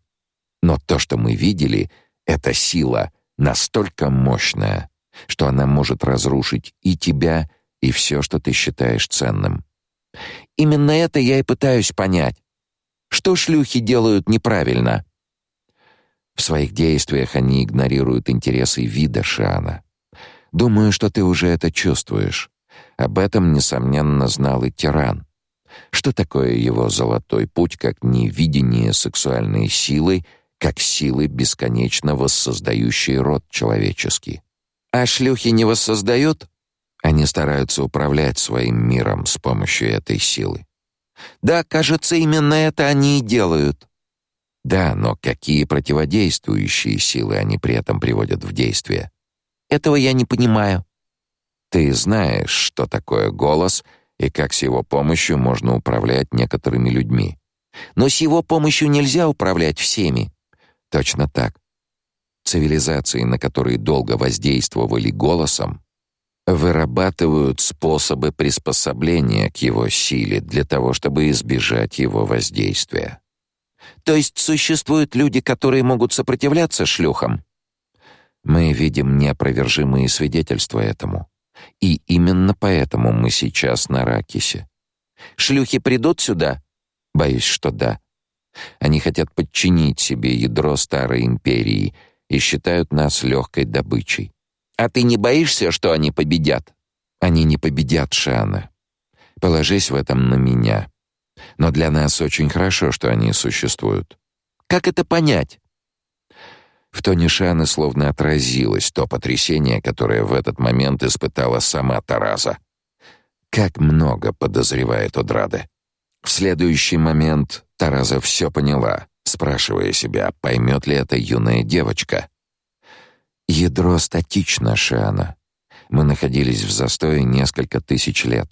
Но то, что мы видели, это сила настолько мощная, что она может разрушить и тебя, и все, что ты считаешь ценным. Именно это я и пытаюсь понять. Что шлюхи делают неправильно? В своих действиях они игнорируют интересы вида Шана. Думаю, что ты уже это чувствуешь. Об этом несомненно знал и тиран. Что такое его золотой путь, как невидение сексуальной силы, как силы, бесконечно воссоздающей род человеческий? А шлюхи не воссоздают? Они стараются управлять своим миром с помощью этой силы. Да, кажется, именно это они и делают. Да, но какие противодействующие силы они при этом приводят в действие? Этого я не понимаю. Ты знаешь, что такое голос — и как с его помощью можно управлять некоторыми людьми. Но с его помощью нельзя управлять всеми. Точно так. Цивилизации, на которые долго воздействовали голосом, вырабатывают способы приспособления к его силе для того, чтобы избежать его воздействия. То есть существуют люди, которые могут сопротивляться шлюхам? Мы видим неопровержимые свидетельства этому. И именно поэтому мы сейчас на Ракисе. Шлюхи придут сюда? Боюсь, что да. Они хотят подчинить себе ядро старой империи и считают нас легкой добычей. А ты не боишься, что они победят? Они не победят, Шана. Положись в этом на меня. Но для нас очень хорошо, что они существуют. Как это понять? В тоне Шаны словно отразилось то потрясение, которое в этот момент испытала сама Тараза. Как много подозревает Одрада. В следующий момент Тараза все поняла, спрашивая себя, поймет ли это юная девочка. Ядро статично, Шиана. Мы находились в застое несколько тысяч лет.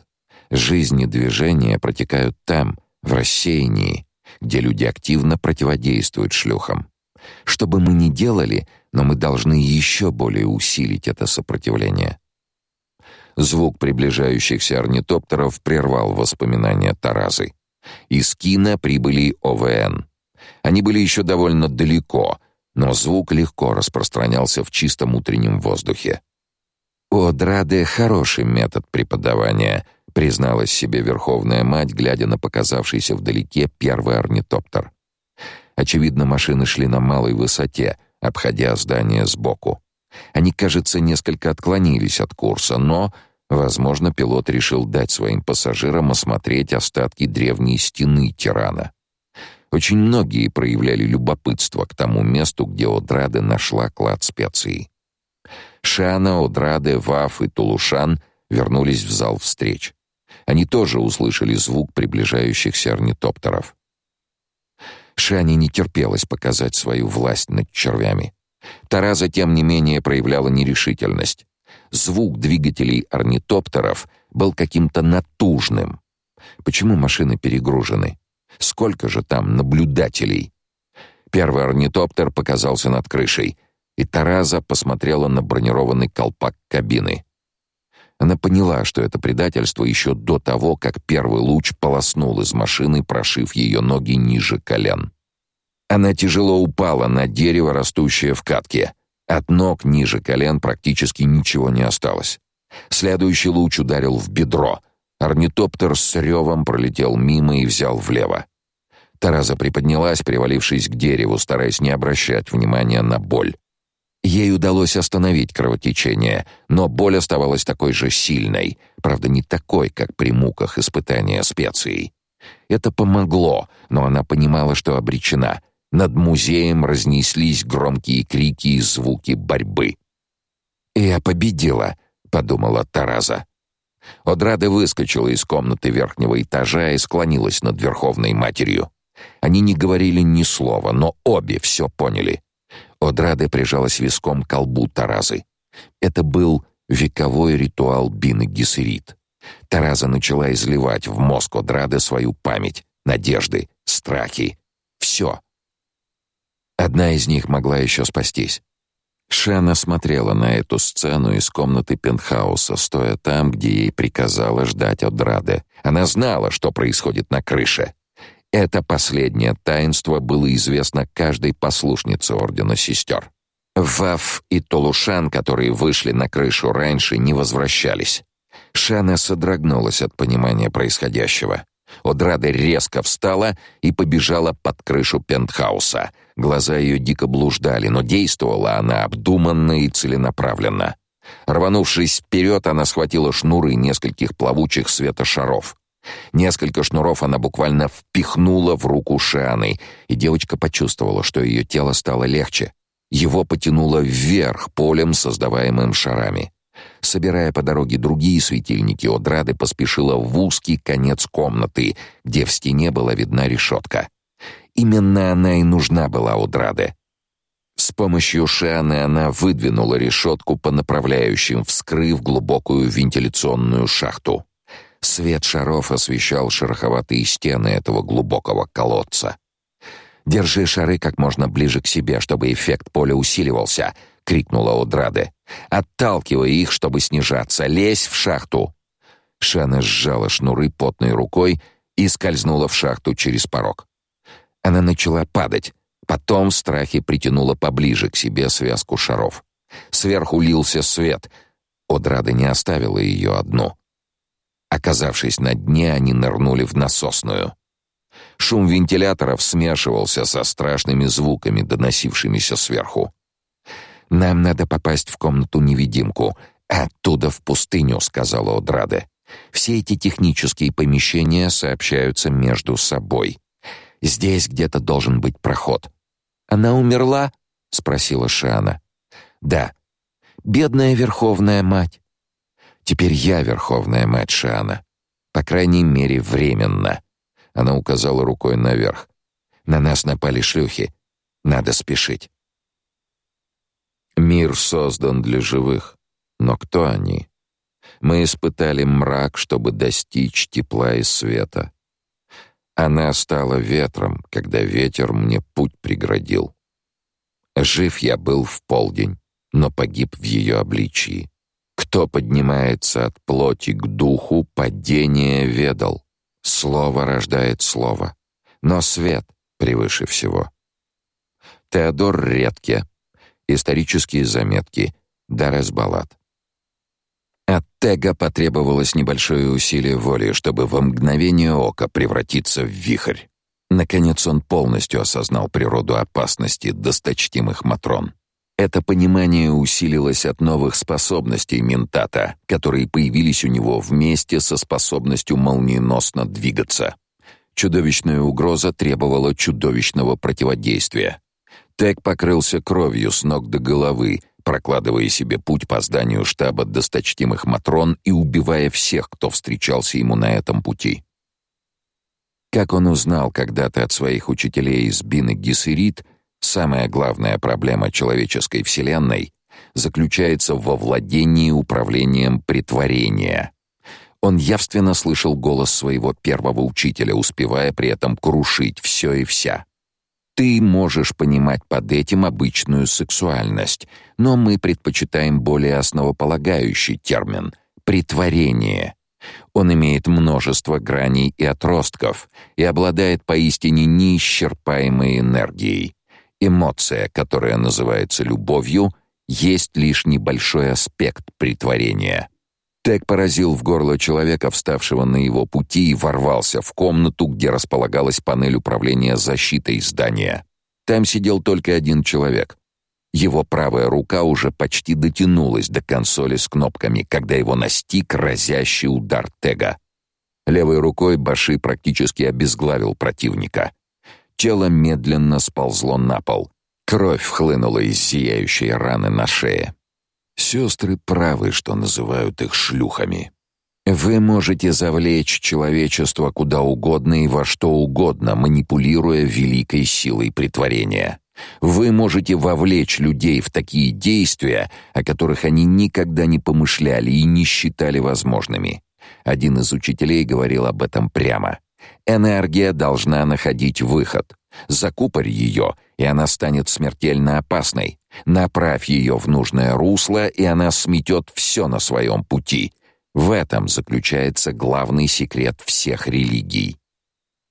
Жизнь и движение протекают там, в рассеянии, где люди активно противодействуют шлюхам. Что бы мы ни делали, но мы должны еще более усилить это сопротивление. Звук приближающихся орнитоптеров прервал воспоминания Таразы. Из кино прибыли ОВН. Они были еще довольно далеко, но звук легко распространялся в чистом утреннем воздухе. «О, Драде — хороший метод преподавания», — призналась себе Верховная Мать, глядя на показавшийся вдалеке первый орнитоптер. Очевидно, машины шли на малой высоте, обходя здание сбоку. Они, кажется, несколько отклонились от курса, но, возможно, пилот решил дать своим пассажирам осмотреть остатки древней стены тирана. Очень многие проявляли любопытство к тому месту, где Одраде нашла клад специй. Шана, Одраде, Ваф и Тулушан вернулись в зал встреч. Они тоже услышали звук приближающихся орнитоптеров. Шане не терпелось показать свою власть над червями. Тараза, тем не менее, проявляла нерешительность. Звук двигателей орнитоптеров был каким-то натужным. Почему машины перегружены? Сколько же там наблюдателей? Первый орнитоптер показался над крышей, и Тараза посмотрела на бронированный колпак кабины. Она поняла, что это предательство еще до того, как первый луч полоснул из машины, прошив ее ноги ниже колен. Она тяжело упала на дерево, растущее в катке. От ног ниже колен практически ничего не осталось. Следующий луч ударил в бедро. Орнитоптер с ревом пролетел мимо и взял влево. Тараза приподнялась, привалившись к дереву, стараясь не обращать внимания на боль. Ей удалось остановить кровотечение, но боль оставалась такой же сильной, правда, не такой, как при муках испытания специей. Это помогло, но она понимала, что обречена. Над музеем разнеслись громкие крики и звуки борьбы. «Я победила», — подумала Тараза. Одрада выскочила из комнаты верхнего этажа и склонилась над Верховной Матерью. Они не говорили ни слова, но обе все поняли. Одрада прижалась виском к колбу Таразы. Это был вековой ритуал Бины Гессерит. Тараза начала изливать в мозг Одрады свою память, надежды, страхи. Все. Одна из них могла еще спастись. Шена смотрела на эту сцену из комнаты пентхауса, стоя там, где ей приказала ждать Одрады. Она знала, что происходит на крыше. Это последнее таинство было известно каждой послушнице Ордена Сестер. Ваф и Толушан, которые вышли на крышу раньше, не возвращались. Шана содрогнулась от понимания происходящего. Одрада резко встала и побежала под крышу пентхауса. Глаза ее дико блуждали, но действовала она обдуманно и целенаправленно. Рванувшись вперед, она схватила шнуры нескольких плавучих светошаров. Несколько шнуров она буквально впихнула в руку Шианы, и девочка почувствовала, что ее тело стало легче. Его потянуло вверх полем, создаваемым шарами. Собирая по дороге другие светильники, Одрады поспешила в узкий конец комнаты, где в стене была видна решетка. Именно она и нужна была Одраде. С помощью Шианы она выдвинула решетку по направляющим, вскрыв глубокую вентиляционную шахту. Свет шаров освещал шероховатые стены этого глубокого колодца. «Держи шары как можно ближе к себе, чтобы эффект поля усиливался», — крикнула Одраде. «Отталкивай их, чтобы снижаться. Лезь в шахту!» Шана сжала шнуры потной рукой и скользнула в шахту через порог. Она начала падать. Потом в страхе притянула поближе к себе связку шаров. Сверху лился свет. Одрада не оставила ее одну. Оказавшись на дне, они нырнули в насосную. Шум вентиляторов смешивался со страшными звуками, доносившимися сверху. «Нам надо попасть в комнату-невидимку, оттуда в пустыню», — сказала Одраде. «Все эти технические помещения сообщаются между собой. Здесь где-то должен быть проход». «Она умерла?» — спросила Шана. «Да. Бедная Верховная Мать. Теперь я верховная мать Шиана. По крайней мере, временно. Она указала рукой наверх. На нас напали шлюхи. Надо спешить. Мир создан для живых. Но кто они? Мы испытали мрак, чтобы достичь тепла и света. Она стала ветром, когда ветер мне путь преградил. Жив я был в полдень, но погиб в ее обличии. Кто поднимается от плоти к духу, падение ведал. Слово рождает слово, но свет превыше всего. Теодор Редке. Исторические заметки. Дарес Балат. От Тега потребовалось небольшое усилие воли, чтобы в мгновение ока превратиться в вихрь. Наконец он полностью осознал природу опасности досточтимых матрон. Это понимание усилилось от новых способностей ментата, которые появились у него вместе со способностью молниеносно двигаться. Чудовищная угроза требовала чудовищного противодействия. Тек покрылся кровью с ног до головы, прокладывая себе путь по зданию штаба досточтимых матрон и убивая всех, кто встречался ему на этом пути. Как он узнал когда-то от своих учителей из Бины Гессерит, Самая главная проблема человеческой вселенной заключается во владении управлением притворения. Он явственно слышал голос своего первого учителя, успевая при этом крушить все и вся. Ты можешь понимать под этим обычную сексуальность, но мы предпочитаем более основополагающий термин притворение. Он имеет множество граней и отростков и обладает поистине неисчерпаемой энергией. Эмоция, которая называется любовью, есть лишь небольшой аспект притворения. Тек поразил в горло человека, вставшего на его пути, и ворвался в комнату, где располагалась панель управления защитой здания. Там сидел только один человек. Его правая рука уже почти дотянулась до консоли с кнопками, когда его настиг разящий удар Тега. Левой рукой Баши практически обезглавил противника. Тело медленно сползло на пол. Кровь хлынула из зияющей раны на шее. Сестры правы, что называют их шлюхами. Вы можете завлечь человечество куда угодно и во что угодно, манипулируя великой силой притворения. Вы можете вовлечь людей в такие действия, о которых они никогда не помышляли и не считали возможными. Один из учителей говорил об этом прямо. Энергия должна находить выход. Закупорь ее, и она станет смертельно опасной. Направь ее в нужное русло, и она сметет все на своем пути. В этом заключается главный секрет всех религий.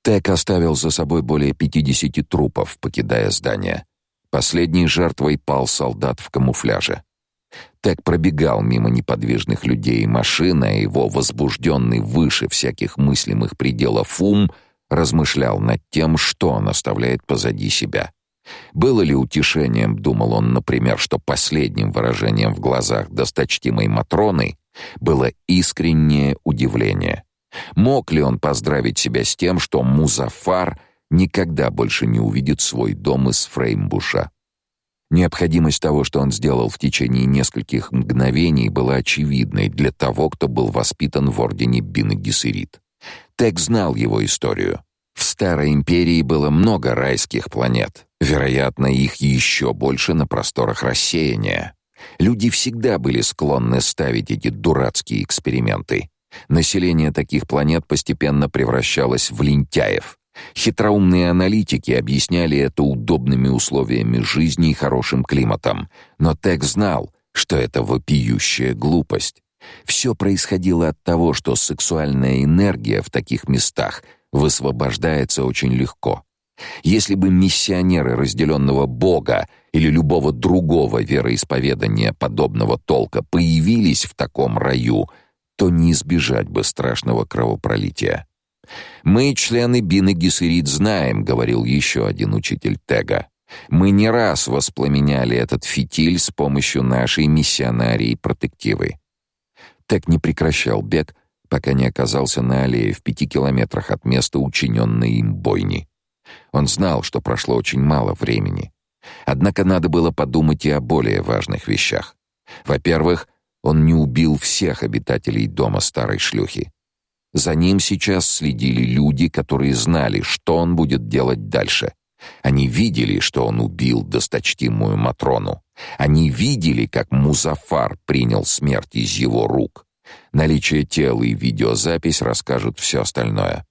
Тек оставил за собой более 50 трупов, покидая здание. Последней жертвой пал солдат в камуфляже. Тек пробегал мимо неподвижных людей и а его возбужденный выше всяких мыслимых пределов ум размышлял над тем, что он оставляет позади себя. Было ли утешением, думал он, например, что последним выражением в глазах досточтимой Матроны было искреннее удивление? Мог ли он поздравить себя с тем, что Музафар никогда больше не увидит свой дом из Фреймбуша? Необходимость того, что он сделал в течение нескольких мгновений, была очевидной для того, кто был воспитан в ордене Бин-Гессерит. Тек знал его историю. В Старой Империи было много райских планет. Вероятно, их еще больше на просторах рассеяния. Люди всегда были склонны ставить эти дурацкие эксперименты. Население таких планет постепенно превращалось в лентяев. Хитроумные аналитики объясняли это удобными условиями жизни и хорошим климатом, но Тек знал, что это вопиющая глупость. Все происходило от того, что сексуальная энергия в таких местах высвобождается очень легко. Если бы миссионеры разделенного Бога или любого другого вероисповедания подобного толка появились в таком раю, то не избежать бы страшного кровопролития. Мы, члены Бины Гессерит, знаем, говорил еще один учитель Тега. Мы не раз воспламеняли этот фитиль с помощью нашей миссионарии протективы. Тег не прекращал бег, пока не оказался на аллее в пяти километрах от места учиненной им бойни. Он знал, что прошло очень мало времени. Однако надо было подумать и о более важных вещах. Во-первых, он не убил всех обитателей дома старой шлюхи. За ним сейчас следили люди, которые знали, что он будет делать дальше. Они видели, что он убил досточтимую Матрону. Они видели, как Музафар принял смерть из его рук. Наличие тела и видеозапись расскажут все остальное.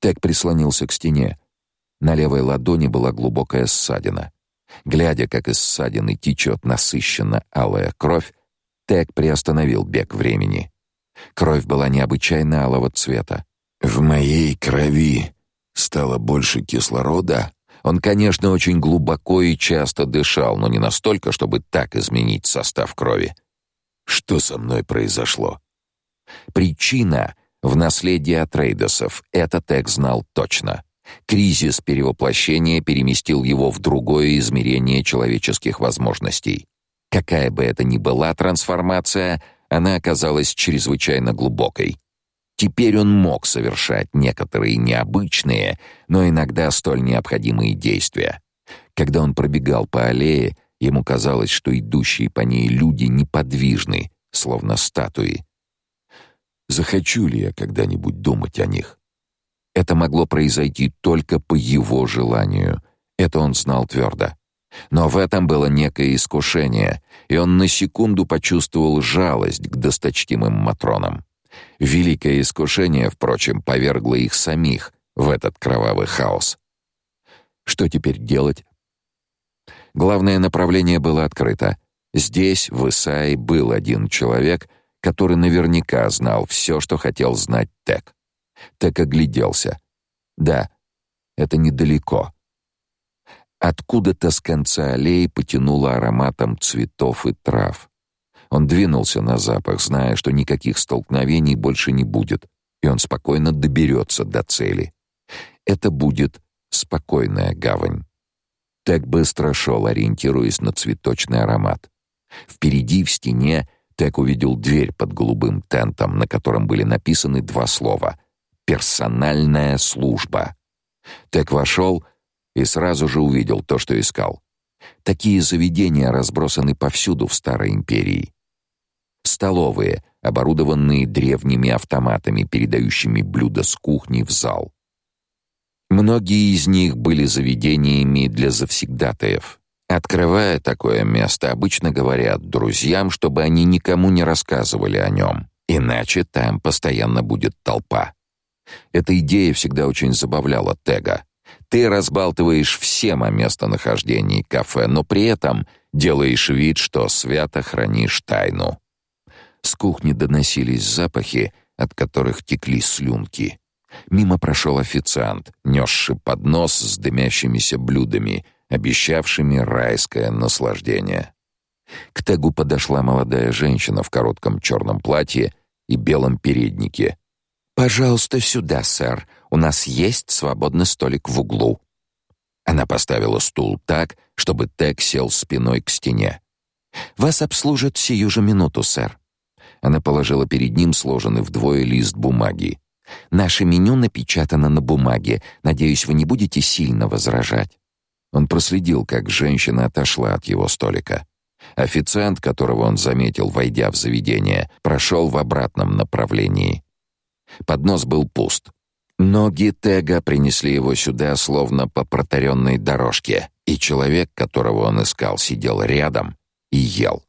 Тек прислонился к стене. На левой ладони была глубокая ссадина. Глядя, как из ссадины течет насыщенно алая кровь, Тек приостановил бег времени. Кровь была необычайно алого цвета. В моей крови стало больше кислорода. Он, конечно, очень глубоко и часто дышал, но не настолько, чтобы так изменить состав крови. Что со мной произошло? Причина в наследии от Рейдосов. Это Тек знал точно. Кризис перевоплощения переместил его в другое измерение человеческих возможностей. Какая бы это ни была трансформация, она оказалась чрезвычайно глубокой. Теперь он мог совершать некоторые необычные, но иногда столь необходимые действия. Когда он пробегал по аллее, ему казалось, что идущие по ней люди неподвижны, словно статуи. Захочу ли я когда-нибудь думать о них? Это могло произойти только по его желанию. Это он знал твердо. Но в этом было некое искушение, и он на секунду почувствовал жалость к досточтимым матронам. Великое искушение, впрочем, повергло их самих в этот кровавый хаос. Что теперь делать? Главное направление было открыто. Здесь, в Исаи, был один человек, который наверняка знал все, что хотел знать Тек. Тек огляделся. Да, это недалеко. Откуда-то с конца аллеи потянуло ароматом цветов и трав. Он двинулся на запах, зная, что никаких столкновений больше не будет, и он спокойно доберется до цели. Это будет спокойная гавань. Так быстро шел, ориентируясь на цветочный аромат. Впереди в стене Тек увидел дверь под голубым тентом, на котором были написаны два слова: персональная служба. Тек вошел и сразу же увидел то, что искал. Такие заведения разбросаны повсюду в старой империи столовые, оборудованные древними автоматами, передающими блюда с кухни в зал. Многие из них были заведениями для завсегдатаев. Открывая такое место, обычно говорят друзьям, чтобы они никому не рассказывали о нем, иначе там постоянно будет толпа. Эта идея всегда очень забавляла Тега. Ты разбалтываешь всем о местонахождении кафе, но при этом делаешь вид, что свято хранишь тайну. С кухни доносились запахи, от которых текли слюнки. Мимо прошел официант, несший поднос с дымящимися блюдами, обещавшими райское наслаждение. К Тегу подошла молодая женщина в коротком черном платье и белом переднике. «Пожалуйста, сюда, сэр. У нас есть свободный столик в углу». Она поставила стул так, чтобы Тег сел спиной к стене. «Вас обслужат сию же минуту, сэр». Она положила перед ним сложенный вдвое лист бумаги. Наше меню напечатано на бумаге. Надеюсь, вы не будете сильно возражать. Он проследил, как женщина отошла от его столика. Официант, которого он заметил, войдя в заведение, прошел в обратном направлении. Поднос был пуст. Ноги Тега принесли его сюда словно по протаренной дорожке, и человек, которого он искал, сидел рядом и ел.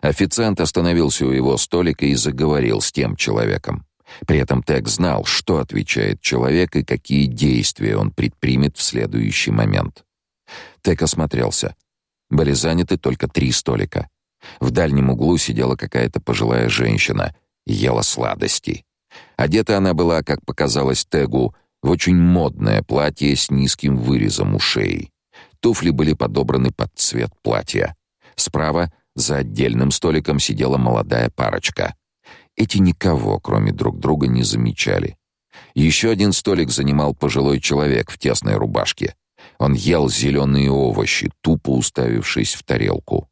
Официант остановился у его столика и заговорил с тем человеком. При этом Тек знал, что отвечает человек и какие действия он предпримет в следующий момент. Тек осмотрелся. Были заняты только три столика. В дальнем углу сидела какая-то пожилая женщина ела сладости. Одета она была, как показалось Тегу, в очень модное платье с низким вырезом у шеи. Туфли были подобраны под цвет платья. Справа за отдельным столиком сидела молодая парочка. Эти никого, кроме друг друга, не замечали. Еще один столик занимал пожилой человек в тесной рубашке. Он ел зеленые овощи, тупо уставившись в тарелку.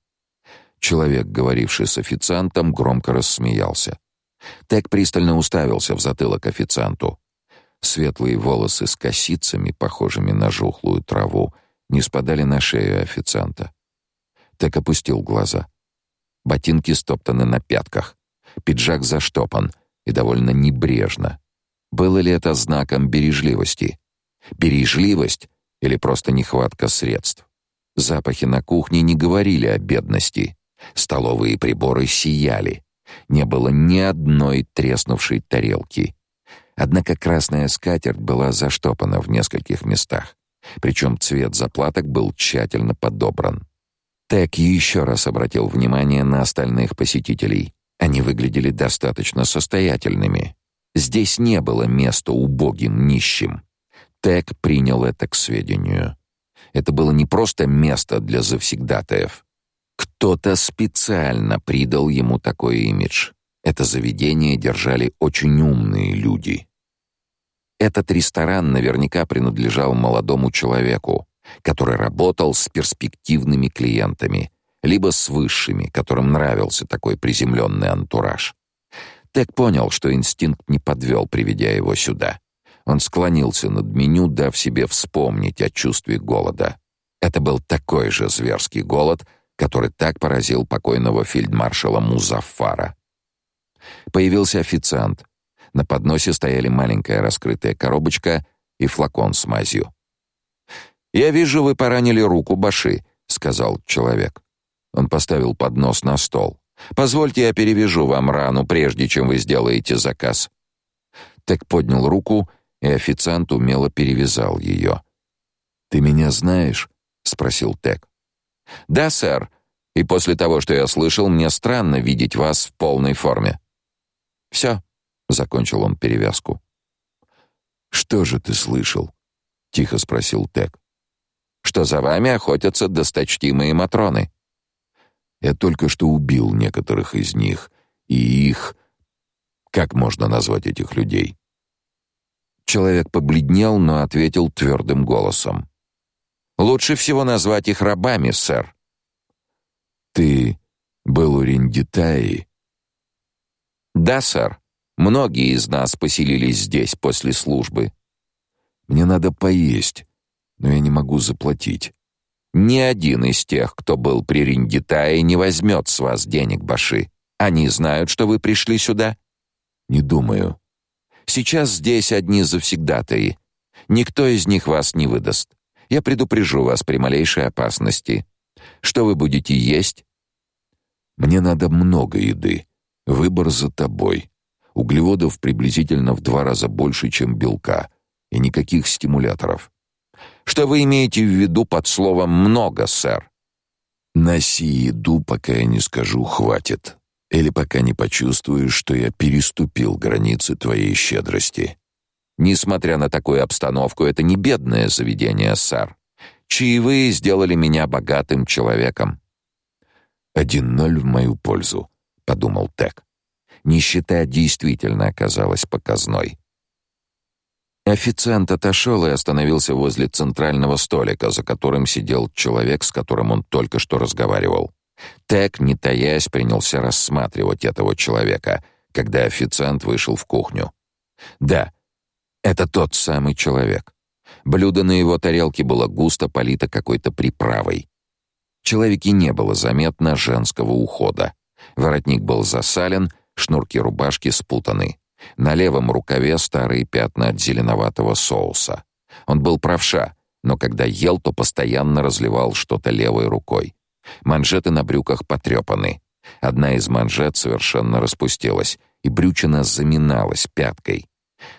Человек, говоривший с официантом, громко рассмеялся. Тек пристально уставился в затылок официанту. Светлые волосы с косицами, похожими на жухлую траву, не спадали на шею официанта. Так опустил глаза. Ботинки стоптаны на пятках. Пиджак заштопан и довольно небрежно. Было ли это знаком бережливости? Бережливость или просто нехватка средств. Запахи на кухне не говорили о бедности. Столовые приборы сияли. Не было ни одной треснувшей тарелки. Однако красная скатерть была заштопана в нескольких местах. Причем цвет заплаток был тщательно подобран. Тек еще раз обратил внимание на остальных посетителей. Они выглядели достаточно состоятельными. Здесь не было места убогим нищим. Тек принял это к сведению. Это было не просто место для завсегдатаев. Кто-то специально придал ему такой имидж. Это заведение держали очень умные люди. Этот ресторан наверняка принадлежал молодому человеку, который работал с перспективными клиентами, либо с высшими, которым нравился такой приземленный антураж. Тек понял, что инстинкт не подвел, приведя его сюда. Он склонился над меню, дав себе вспомнить о чувстве голода. Это был такой же зверский голод, который так поразил покойного фельдмаршала Музаффара. Появился официант. На подносе стояли маленькая раскрытая коробочка и флакон с мазью. «Я вижу, вы поранили руку Баши», — сказал человек. Он поставил поднос на стол. «Позвольте, я перевяжу вам рану, прежде чем вы сделаете заказ». Тек поднял руку, и официант умело перевязал ее. «Ты меня знаешь?» — спросил Тек. «Да, сэр. И после того, что я слышал, мне странно видеть вас в полной форме». «Все», — закончил он перевязку. «Что же ты слышал?» — тихо спросил Тек что за вами охотятся досточтимые матроны. Я только что убил некоторых из них, и их... Как можно назвать этих людей? Человек побледнел, но ответил твердым голосом. Лучше всего назвать их рабами, сэр. Ты был у Риндитаи? Да, сэр. Многие из нас поселились здесь после службы. Мне надо поесть но я не могу заплатить. Ни один из тех, кто был при Риндитае, не возьмет с вас денег, Баши. Они знают, что вы пришли сюда? Не думаю. Сейчас здесь одни завсегдатаи. Никто из них вас не выдаст. Я предупрежу вас при малейшей опасности. Что вы будете есть? Мне надо много еды. Выбор за тобой. Углеводов приблизительно в два раза больше, чем белка, и никаких стимуляторов. Что вы имеете в виду под словом «много», сэр? Носи еду, пока я не скажу «хватит», или пока не почувствуешь, что я переступил границы твоей щедрости. Несмотря на такую обстановку, это не бедное заведение, сэр. Чаевые сделали меня богатым человеком. «Один ноль в мою пользу», — подумал Тек. Нищета действительно оказалась показной. Официант отошел и остановился возле центрального столика, за которым сидел человек, с которым он только что разговаривал. Тек, не таясь, принялся рассматривать этого человека, когда официант вышел в кухню. Да, это тот самый человек. Блюдо на его тарелке было густо полито какой-то приправой. В человеке не было заметно женского ухода. Воротник был засален, шнурки рубашки спутаны. На левом рукаве старые пятна от зеленоватого соуса. Он был правша, но когда ел, то постоянно разливал что-то левой рукой. Манжеты на брюках потрепаны. Одна из манжет совершенно распустилась, и брючина заминалась пяткой.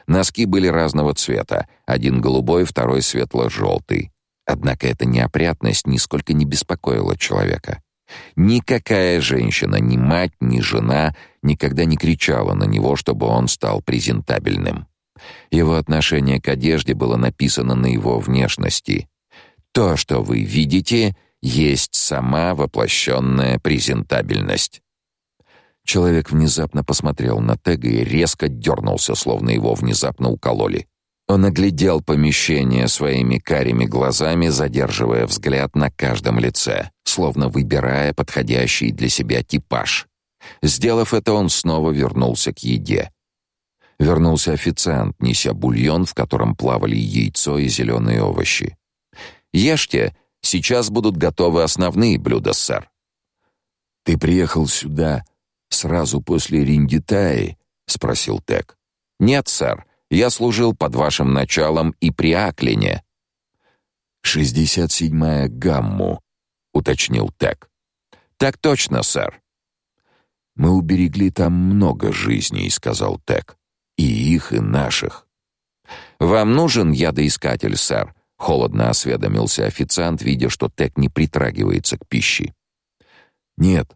Носки были разного цвета, один голубой, второй светло-желтый. Однако эта неопрятность нисколько не беспокоила человека. Никакая женщина, ни мать, ни жена никогда не кричала на него, чтобы он стал презентабельным. Его отношение к одежде было написано на его внешности. То, что вы видите, есть сама воплощенная презентабельность. Человек внезапно посмотрел на Тега и резко дернулся, словно его внезапно укололи. Он оглядел помещение своими карими глазами, задерживая взгляд на каждом лице, словно выбирая подходящий для себя типаж. Сделав это, он снова вернулся к еде. Вернулся официант, неся бульон, в котором плавали яйцо и зеленые овощи. «Ешьте, сейчас будут готовы основные блюда, сэр». «Ты приехал сюда сразу после Риндитаи?» — спросил Тек. «Нет, сэр. Я служил под вашим началом и при Аклине. «Шестьдесят седьмая гамму», — уточнил Тек. «Так точно, сэр». «Мы уберегли там много жизней», — сказал Тек. «И их, и наших». «Вам нужен ядоискатель, сэр?» — холодно осведомился официант, видя, что Тек не притрагивается к пище. «Нет,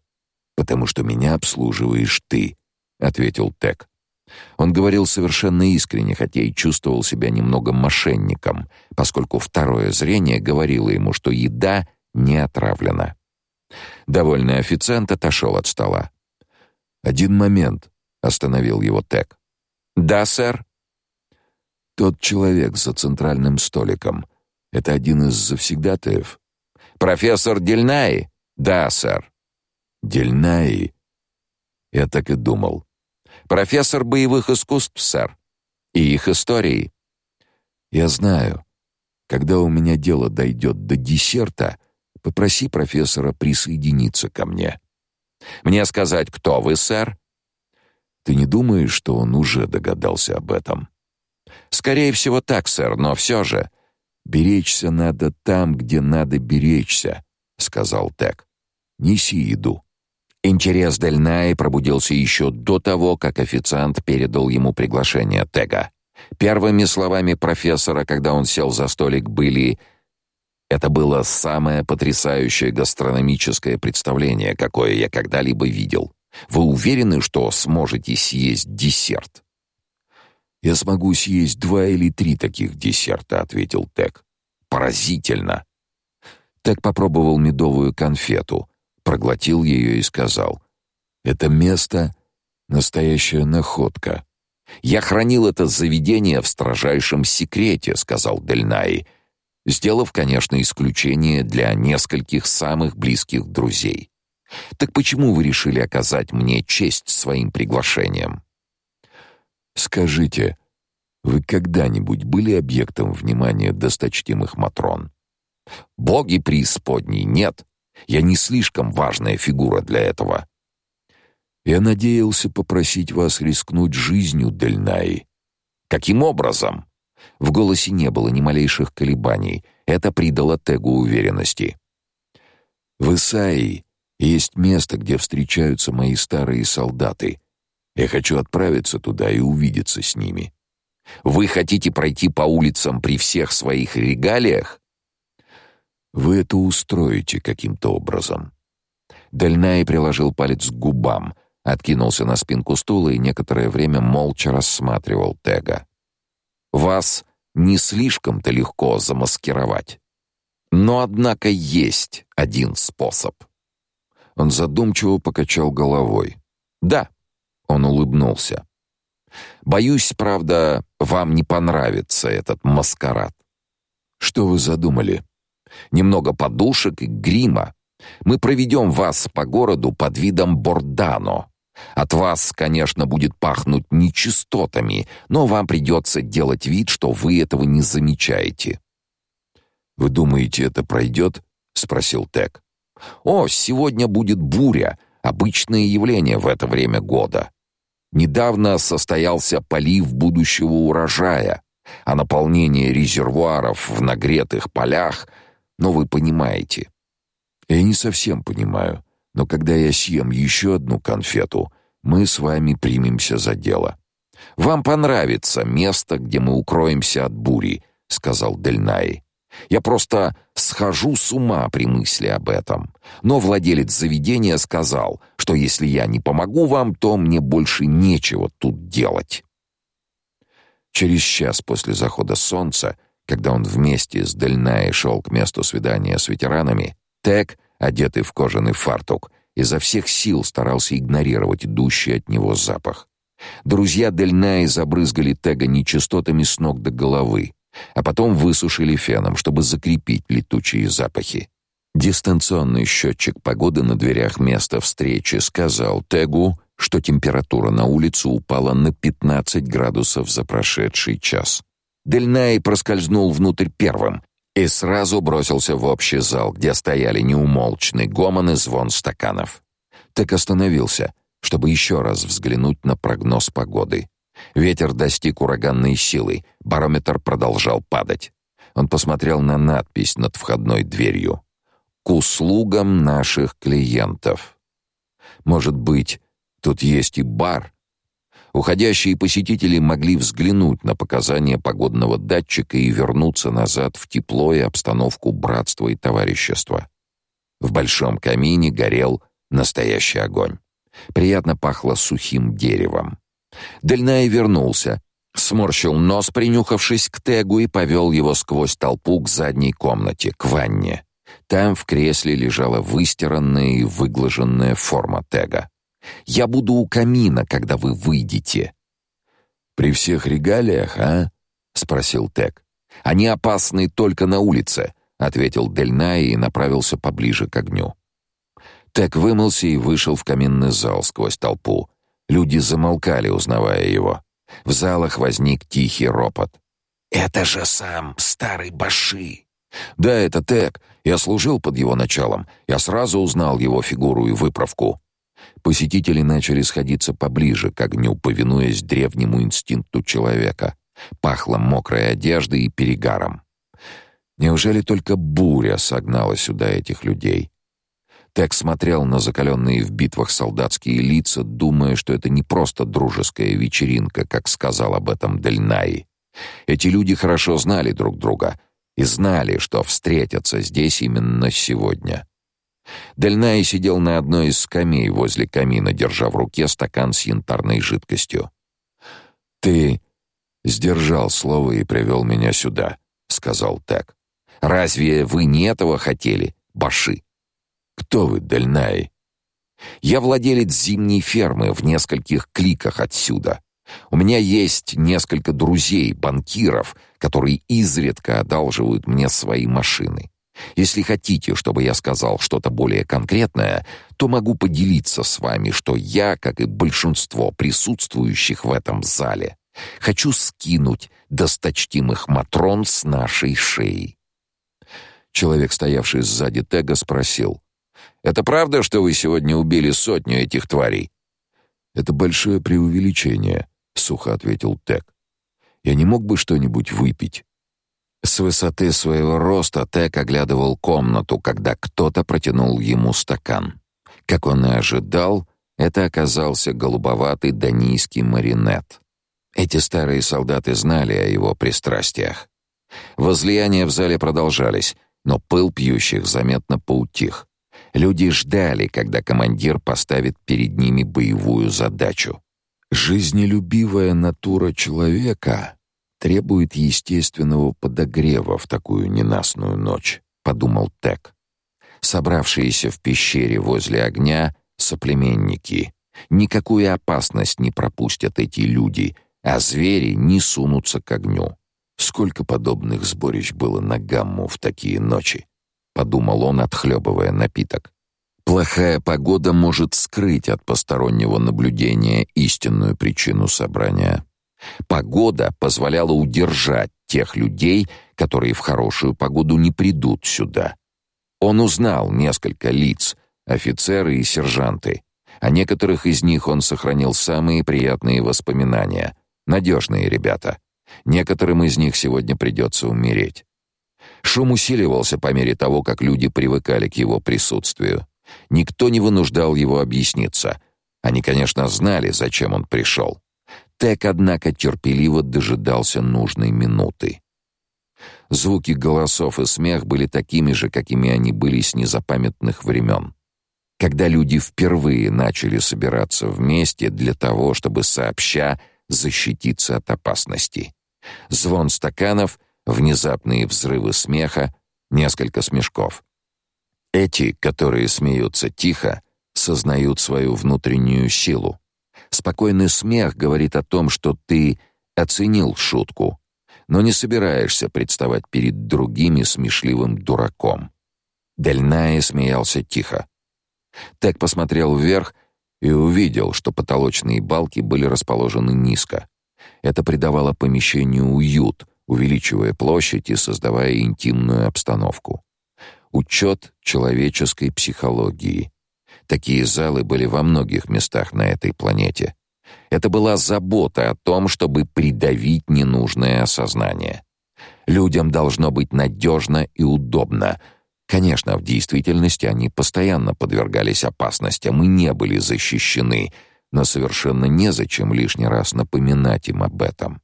потому что меня обслуживаешь ты», — ответил Тек. Он говорил совершенно искренне, хотя и чувствовал себя немного мошенником, поскольку второе зрение говорило ему, что еда не отравлена. Довольный официант отошел от стола. «Один момент», — остановил его Тек. «Да, сэр». «Тот человек за центральным столиком — это один из завсегдатаев?» «Профессор Дельнаи?» «Да, сэр». «Дельнаи?» Я так и думал профессор боевых искусств, сэр, и их истории. Я знаю. Когда у меня дело дойдет до десерта, попроси профессора присоединиться ко мне. Мне сказать, кто вы, сэр? Ты не думаешь, что он уже догадался об этом? Скорее всего, так, сэр, но все же беречься надо там, где надо беречься, сказал Тек. Неси еду. Интерес Дельнай пробудился еще до того, как официант передал ему приглашение Тега. Первыми словами профессора, когда он сел за столик, были «Это было самое потрясающее гастрономическое представление, какое я когда-либо видел. Вы уверены, что сможете съесть десерт?» «Я смогу съесть два или три таких десерта», — ответил Тег. «Поразительно!» Тег попробовал медовую конфету — проглотил ее и сказал: "Это место настоящая находка. Я хранил это заведение в строжайшем секрете", сказал Дельнай, сделав, конечно, исключение для нескольких самых близких друзей. Так почему вы решили оказать мне честь своим приглашением? Скажите, вы когда-нибудь были объектом внимания досточтимых матрон? Боги преисподней нет. Я не слишком важная фигура для этого. Я надеялся попросить вас рискнуть жизнью, Дельнаи. Каким образом? В голосе не было ни малейших колебаний. Это придало Тегу уверенности. В Исаии есть место, где встречаются мои старые солдаты. Я хочу отправиться туда и увидеться с ними. Вы хотите пройти по улицам при всех своих регалиях? Вы это устроите каким-то образом. Дальнай приложил палец к губам, откинулся на спинку стула и некоторое время молча рассматривал Тега. Вас не слишком-то легко замаскировать. Но однако есть один способ. Он задумчиво покачал головой. Да, он улыбнулся. Боюсь, правда, вам не понравится этот маскарад. Что вы задумали? Немного подушек и грима. Мы проведем вас по городу под видом Бордано. От вас, конечно, будет пахнуть нечистотами, но вам придется делать вид, что вы этого не замечаете. Вы думаете, это пройдет? спросил Тек. О, сегодня будет буря, обычное явление в это время года. Недавно состоялся полив будущего урожая, а наполнение резервуаров в нагретых полях но вы понимаете. Я не совсем понимаю, но когда я съем еще одну конфету, мы с вами примемся за дело. Вам понравится место, где мы укроемся от бури, сказал Дельнай. Я просто схожу с ума при мысли об этом. Но владелец заведения сказал, что если я не помогу вам, то мне больше нечего тут делать. Через час после захода солнца когда он вместе с Дельнай шел к месту свидания с ветеранами, Тек, одетый в кожаный фартук, изо всех сил старался игнорировать идущий от него запах. Друзья Дельнай забрызгали Тега нечистотами с ног до головы, а потом высушили феном, чтобы закрепить летучие запахи. Дистанционный счетчик погоды на дверях места встречи сказал Тегу, что температура на улице упала на 15 градусов за прошедший час. Дельнай проскользнул внутрь первым и сразу бросился в общий зал, где стояли неумолчный гомон и звон стаканов. Так остановился, чтобы еще раз взглянуть на прогноз погоды. Ветер достиг ураганной силы, барометр продолжал падать. Он посмотрел на надпись над входной дверью. «К услугам наших клиентов». Может быть, тут есть и бар? Уходящие посетители могли взглянуть на показания погодного датчика и вернуться назад в тепло и обстановку братства и товарищества. В большом камине горел настоящий огонь. Приятно пахло сухим деревом. Дельнай вернулся, сморщил нос, принюхавшись к Тегу, и повел его сквозь толпу к задней комнате, к ванне. Там в кресле лежала выстиранная и выглаженная форма Тега. «Я буду у камина, когда вы выйдете». «При всех регалиях, а?» — спросил Тег. «Они опасны только на улице», — ответил Дельнай и направился поближе к огню. Тег вымылся и вышел в каминный зал сквозь толпу. Люди замолкали, узнавая его. В залах возник тихий ропот. «Это же сам старый Баши!» «Да, это Тек. Я служил под его началом. Я сразу узнал его фигуру и выправку». Посетители начали сходиться поближе к огню, повинуясь древнему инстинкту человека. Пахло мокрой одеждой и перегаром. Неужели только буря согнала сюда этих людей? Тек смотрел на закаленные в битвах солдатские лица, думая, что это не просто дружеская вечеринка, как сказал об этом Дельнай. Эти люди хорошо знали друг друга и знали, что встретятся здесь именно сегодня. Дельнай сидел на одной из скамей возле камина, держа в руке стакан с янтарной жидкостью. «Ты сдержал слово и привел меня сюда», — сказал Тек. «Разве вы не этого хотели, Баши?» Кто вы, Дальнай? Я владелец зимней фермы в нескольких кликах отсюда. У меня есть несколько друзей, банкиров, которые изредка одалживают мне свои машины. Если хотите, чтобы я сказал что-то более конкретное, то могу поделиться с вами, что я, как и большинство присутствующих в этом зале, хочу скинуть досточтимых матрон с нашей шеи. Человек, стоявший сзади Тега, спросил: это правда, что вы сегодня убили сотню этих тварей? Это большое преувеличение, сухо ответил Тек. Я не мог бы что-нибудь выпить. С высоты своего роста Тек оглядывал комнату, когда кто-то протянул ему стакан. Как он и ожидал, это оказался голубоватый данийский маринет. Эти старые солдаты знали о его пристрастиях. Возлияния в зале продолжались, но пыл пьющих заметно поутих. Люди ждали, когда командир поставит перед ними боевую задачу. Жизнелюбивая натура человека требует естественного подогрева в такую ненастную ночь, подумал Тек. Собравшиеся в пещере возле огня соплеменники. Никакую опасность не пропустят эти люди, а звери не сунутся к огню. Сколько подобных сборищ было на гамму в такие ночи подумал он, отхлебывая напиток. Плохая погода может скрыть от постороннего наблюдения истинную причину собрания. Погода позволяла удержать тех людей, которые в хорошую погоду не придут сюда. Он узнал несколько лиц, офицеры и сержанты. О некоторых из них он сохранил самые приятные воспоминания. Надежные ребята. Некоторым из них сегодня придется умереть. Шум усиливался по мере того, как люди привыкали к его присутствию. Никто не вынуждал его объясниться. Они, конечно, знали, зачем он пришел. Тек, однако, терпеливо дожидался нужной минуты. Звуки голосов и смех были такими же, какими они были с незапамятных времен. Когда люди впервые начали собираться вместе для того, чтобы сообща защититься от опасности. Звон стаканов внезапные взрывы смеха, несколько смешков. Эти, которые смеются тихо, сознают свою внутреннюю силу. Спокойный смех говорит о том, что ты оценил шутку, но не собираешься представать перед другими смешливым дураком. Дельная смеялся тихо. Так посмотрел вверх и увидел, что потолочные балки были расположены низко. Это придавало помещению уют, увеличивая площадь и создавая интимную обстановку. Учет человеческой психологии. Такие залы были во многих местах на этой планете. Это была забота о том, чтобы придавить ненужное осознание. Людям должно быть надежно и удобно. Конечно, в действительности они постоянно подвергались опасностям и не были защищены, но совершенно незачем лишний раз напоминать им об этом.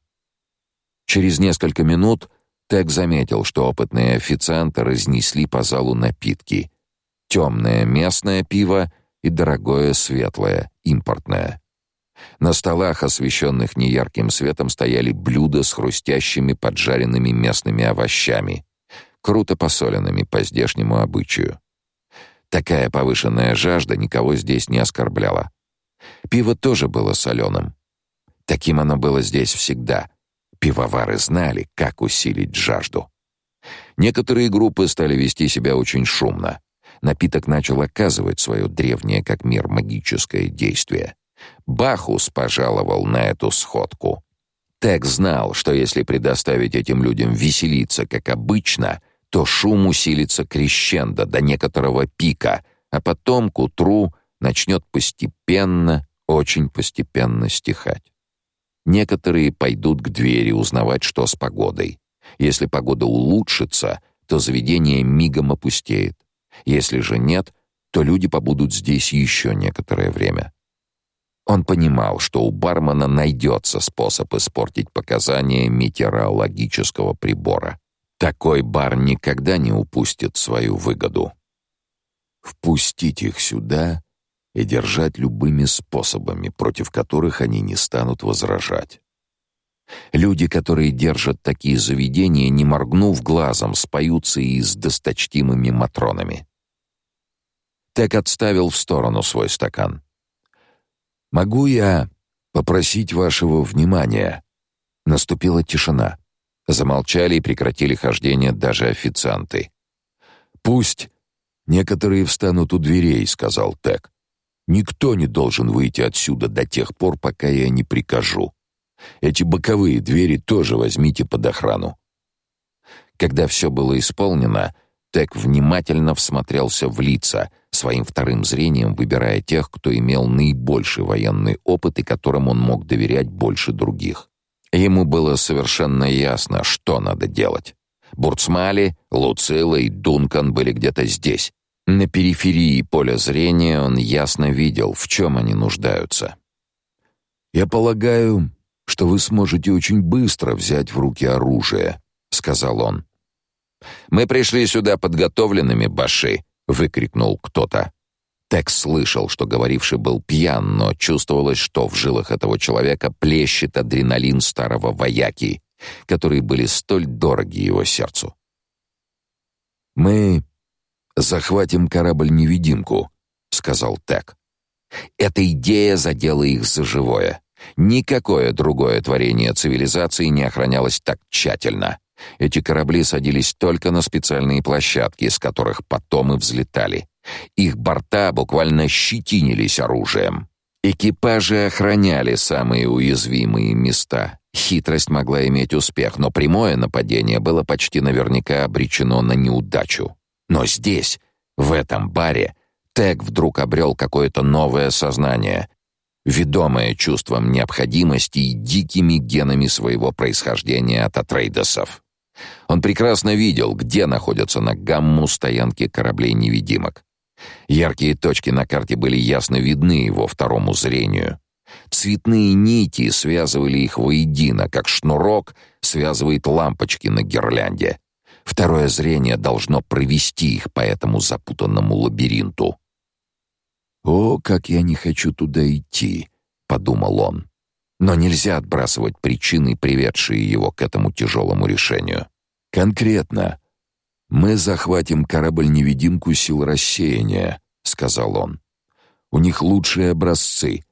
Через несколько минут Тек заметил, что опытные официанты разнесли по залу напитки. Темное местное пиво и дорогое светлое, импортное. На столах, освещенных неярким светом, стояли блюда с хрустящими поджаренными местными овощами, круто посоленными по здешнему обычаю. Такая повышенная жажда никого здесь не оскорбляла. Пиво тоже было соленым. Таким оно было здесь всегда. Пивовары знали, как усилить жажду. Некоторые группы стали вести себя очень шумно. Напиток начал оказывать свое древнее как мир магическое действие. Бахус пожаловал на эту сходку. Тек знал, что если предоставить этим людям веселиться, как обычно, то шум усилится крещендо до некоторого пика, а потом к утру начнет постепенно, очень постепенно стихать. Некоторые пойдут к двери узнавать, что с погодой. Если погода улучшится, то заведение мигом опустеет. Если же нет, то люди побудут здесь еще некоторое время. Он понимал, что у бармена найдется способ испортить показания метеорологического прибора. Такой бар никогда не упустит свою выгоду. Впустить их сюда и держать любыми способами, против которых они не станут возражать. Люди, которые держат такие заведения, не моргнув глазом, споются и с досточтимыми матронами. Так отставил в сторону свой стакан. Могу я попросить вашего внимания? Наступила тишина. Замолчали и прекратили хождение даже официанты. Пусть некоторые встанут у дверей, сказал Тек. Никто не должен выйти отсюда до тех пор, пока я не прикажу. Эти боковые двери тоже возьмите под охрану. Когда все было исполнено, Тек внимательно всмотрелся в лица, своим вторым зрением выбирая тех, кто имел наибольший военный опыт и которым он мог доверять больше других. Ему было совершенно ясно, что надо делать. Бурцмали, Луцила и Дункан были где-то здесь. На периферии поля зрения он ясно видел, в чем они нуждаются. «Я полагаю, что вы сможете очень быстро взять в руки оружие», — сказал он. «Мы пришли сюда подготовленными, Баши», — выкрикнул кто-то. Текс слышал, что говоривший был пьян, но чувствовалось, что в жилах этого человека плещет адреналин старого вояки, которые были столь дороги его сердцу. «Мы захватим корабль-невидимку», — сказал Тек. Эта идея задела их за живое. Никакое другое творение цивилизации не охранялось так тщательно. Эти корабли садились только на специальные площадки, с которых потом и взлетали. Их борта буквально щетинились оружием. Экипажи охраняли самые уязвимые места. Хитрость могла иметь успех, но прямое нападение было почти наверняка обречено на неудачу. Но здесь, в этом баре, Тек вдруг обрел какое-то новое сознание, ведомое чувством необходимости и дикими генами своего происхождения от Атрейдесов. Он прекрасно видел, где находятся на гамму стоянки кораблей-невидимок. Яркие точки на карте были ясно видны его второму зрению. Цветные нити связывали их воедино, как шнурок связывает лампочки на гирлянде. Второе зрение должно провести их по этому запутанному лабиринту. «О, как я не хочу туда идти», — подумал он. Но нельзя отбрасывать причины, приведшие его к этому тяжелому решению. Конкретно. Мы захватим корабль-невидимку сил рассеяния, сказал он. У них лучшие образцы.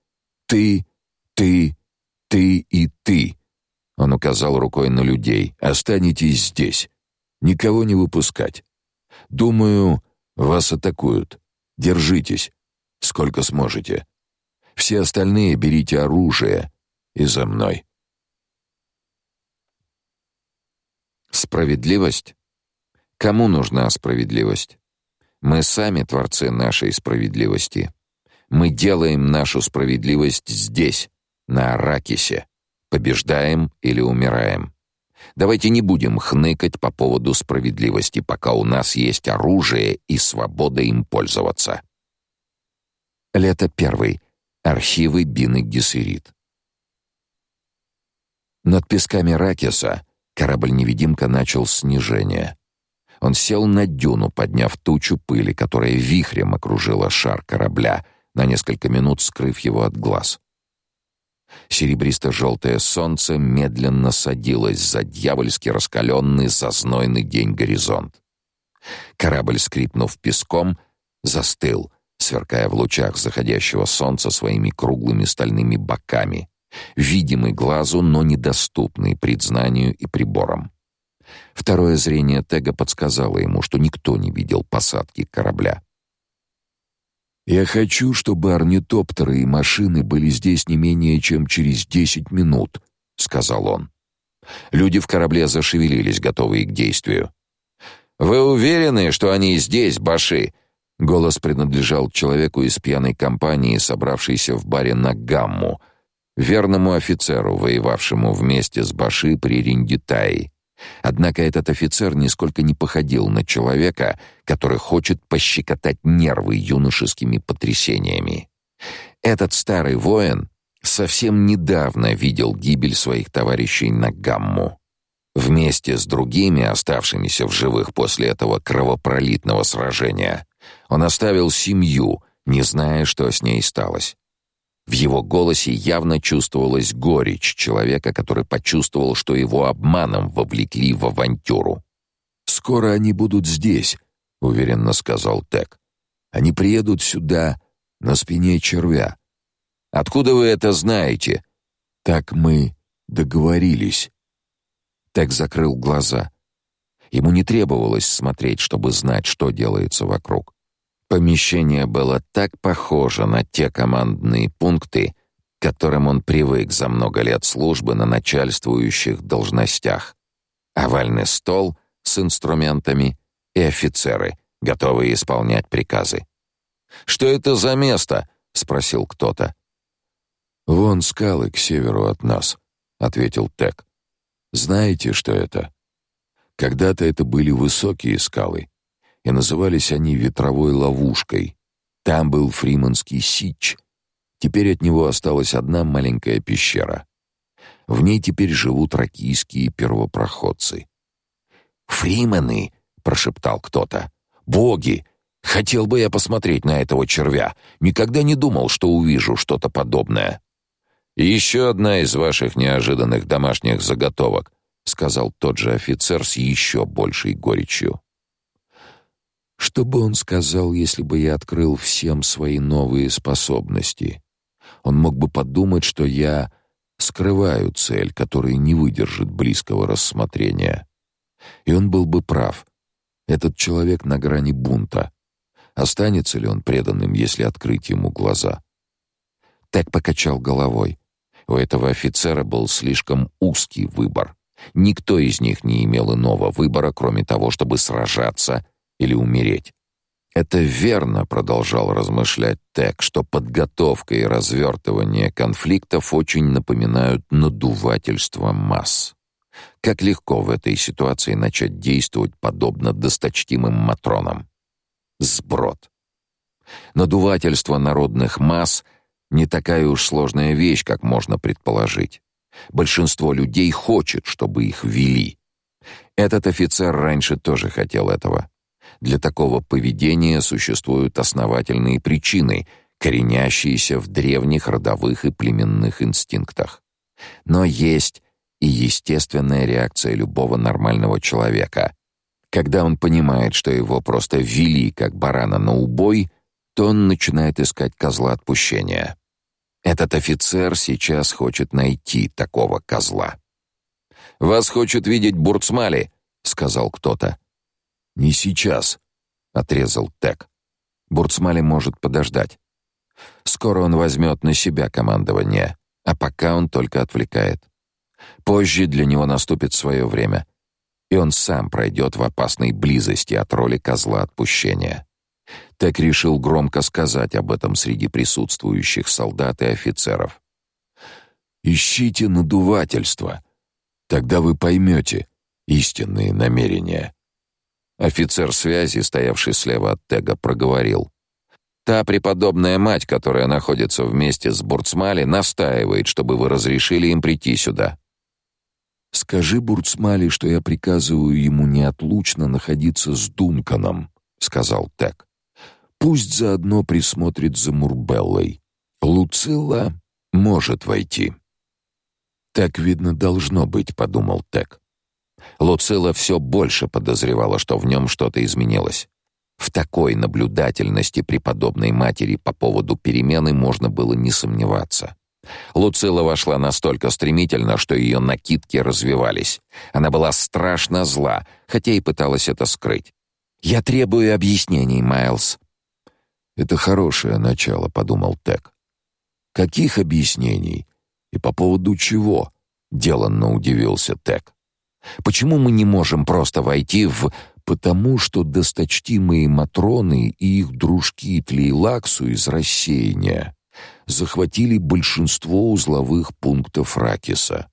Ты, ты, ты и ты. Он указал рукой на людей. Останетесь здесь. Никого не выпускать. Думаю, вас атакуют. Держитесь, сколько сможете. Все остальные берите оружие и за мной. Справедливость? Кому нужна справедливость? Мы сами творцы нашей справедливости. Мы делаем нашу справедливость здесь, на Аракисе. Побеждаем или умираем. Давайте не будем хныкать по поводу справедливости, пока у нас есть оружие и свобода им пользоваться. Лето первый. Архивы Бины Гессерит. Над песками Ракеса корабль-невидимка начал снижение. Он сел на дюну, подняв тучу пыли, которая вихрем окружила шар корабля, на несколько минут скрыв его от глаз. Серебристо-желтое солнце медленно садилось за дьявольски раскаленный зазнойный день горизонт. Корабль, скрипнув песком, застыл, сверкая в лучах заходящего солнца своими круглыми стальными боками, видимый глазу, но недоступный предзнанию и приборам. Второе зрение Тега подсказало ему, что никто не видел посадки корабля. Я хочу, чтобы орнитоптеры и машины были здесь не менее чем через десять минут, сказал он. Люди в корабле зашевелились, готовые к действию. Вы уверены, что они здесь, баши? Голос принадлежал человеку из пьяной компании, собравшейся в баре на Гамму, верному офицеру, воевавшему вместе с Баши при Риндитае. Однако этот офицер нисколько не походил на человека, который хочет пощекотать нервы юношескими потрясениями. Этот старый воин совсем недавно видел гибель своих товарищей на Гамму. Вместе с другими, оставшимися в живых после этого кровопролитного сражения, он оставил семью, не зная, что с ней сталось. В его голосе явно чувствовалась горечь человека, который почувствовал, что его обманом вовлекли в авантюру. «Скоро они будут здесь», — уверенно сказал Тек. «Они приедут сюда на спине червя». «Откуда вы это знаете?» «Так мы договорились». Тек закрыл глаза. Ему не требовалось смотреть, чтобы знать, что делается вокруг. Помещение было так похоже на те командные пункты, к которым он привык за много лет службы на начальствующих должностях. Овальный стол с инструментами и офицеры, готовые исполнять приказы. «Что это за место?» — спросил кто-то. «Вон скалы к северу от нас», — ответил Тек. «Знаете, что это? Когда-то это были высокие скалы, и назывались они ветровой ловушкой. Там был Фриманский сич. Теперь от него осталась одна маленькая пещера. В ней теперь живут ракийские первопроходцы. «Фриманы!» — прошептал кто-то. «Боги! Хотел бы я посмотреть на этого червя. Никогда не думал, что увижу что-то подобное». «Еще одна из ваших неожиданных домашних заготовок», — сказал тот же офицер с еще большей горечью. Что бы он сказал, если бы я открыл всем свои новые способности? Он мог бы подумать, что я скрываю цель, которая не выдержит близкого рассмотрения. И он был бы прав. Этот человек на грани бунта. Останется ли он преданным, если открыть ему глаза? Так покачал головой. У этого офицера был слишком узкий выбор. Никто из них не имел иного выбора, кроме того, чтобы сражаться или умереть. Это верно, продолжал размышлять Тек, что подготовка и развертывание конфликтов очень напоминают надувательство масс. Как легко в этой ситуации начать действовать подобно досточтимым матронам. Сброд. Надувательство народных масс не такая уж сложная вещь, как можно предположить. Большинство людей хочет, чтобы их вели. Этот офицер раньше тоже хотел этого. Для такого поведения существуют основательные причины, коренящиеся в древних родовых и племенных инстинктах. Но есть и естественная реакция любого нормального человека. Когда он понимает, что его просто ввели как барана на убой, то он начинает искать козла отпущения. Этот офицер сейчас хочет найти такого козла. «Вас хочет видеть Бурцмали», — сказал кто-то. Не сейчас, отрезал Тек. Бурцмали может подождать. Скоро он возьмет на себя командование, а пока он только отвлекает. Позже для него наступит свое время, и он сам пройдет в опасной близости от роли козла отпущения. Тек решил громко сказать об этом среди присутствующих солдат и офицеров. Ищите надувательство. Тогда вы поймете истинные намерения. Офицер связи, стоявший слева от Тега, проговорил: "Та преподобная мать, которая находится вместе с Бурцмали, настаивает, чтобы вы разрешили им прийти сюда. Скажи Бурцмали, что я приказываю ему неотлучно находиться с Дунканом, сказал Тег. Пусть заодно присмотрит за Мурбеллой. Луцилла может войти. Так видно должно быть, подумал Тек. Луцилла все больше подозревала, что в нем что-то изменилось. В такой наблюдательности преподобной матери по поводу перемены можно было не сомневаться. Луцилла вошла настолько стремительно, что ее накидки развивались. Она была страшно зла, хотя и пыталась это скрыть. «Я требую объяснений, Майлз». «Это хорошее начало», — подумал Тек. «Каких объяснений? И по поводу чего?» — деланно удивился Тек. «Почему мы не можем просто войти в...» «Потому что досточтимые Матроны и их дружки Тлейлаксу из рассеяния захватили большинство узловых пунктов Ракиса.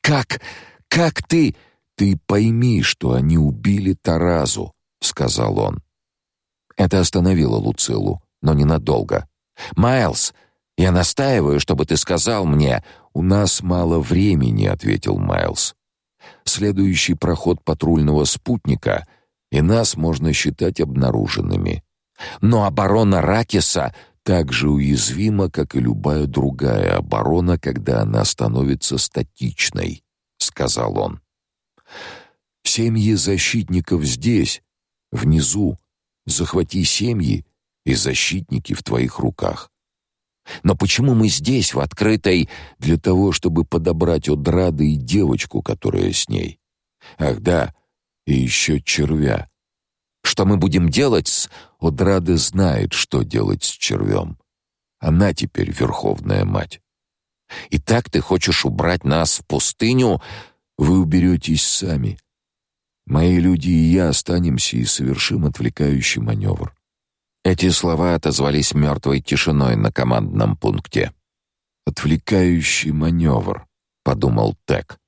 «Как? Как ты...» «Ты пойми, что они убили Таразу», — сказал он. Это остановило Луцилу, но ненадолго. «Майлз, я настаиваю, чтобы ты сказал мне...» «У нас мало времени», — ответил Майлз. «Следующий проход патрульного спутника, и нас можно считать обнаруженными. Но оборона Ракиса так же уязвима, как и любая другая оборона, когда она становится статичной», — сказал он. «Семьи защитников здесь, внизу. Захвати семьи, и защитники в твоих руках. Но почему мы здесь, в открытой... Для того, чтобы подобрать Одрады и девочку, которая с ней. Ах да, и еще червя. Что мы будем делать с... Одрада знает, что делать с червем. Она теперь верховная мать. И так ты хочешь убрать нас в пустыню? Вы уберетесь сами. Мои люди и я останемся и совершим отвлекающий маневр. Эти слова отозвались мертвой тишиной на командном пункте. «Отвлекающий маневр», — подумал Тек.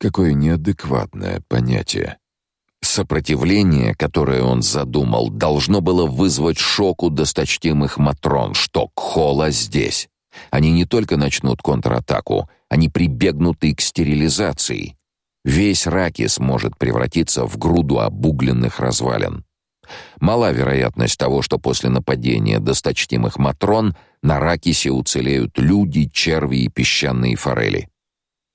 Какое неадекватное понятие. Сопротивление, которое он задумал, должно было вызвать шок у досточтимых Матрон, что Кхола здесь. Они не только начнут контратаку, они прибегнут и к стерилизации. Весь Ракис может превратиться в груду обугленных развалин. Мала вероятность того, что после нападения досточтимых матрон на Ракисе уцелеют люди, черви и песчаные форели.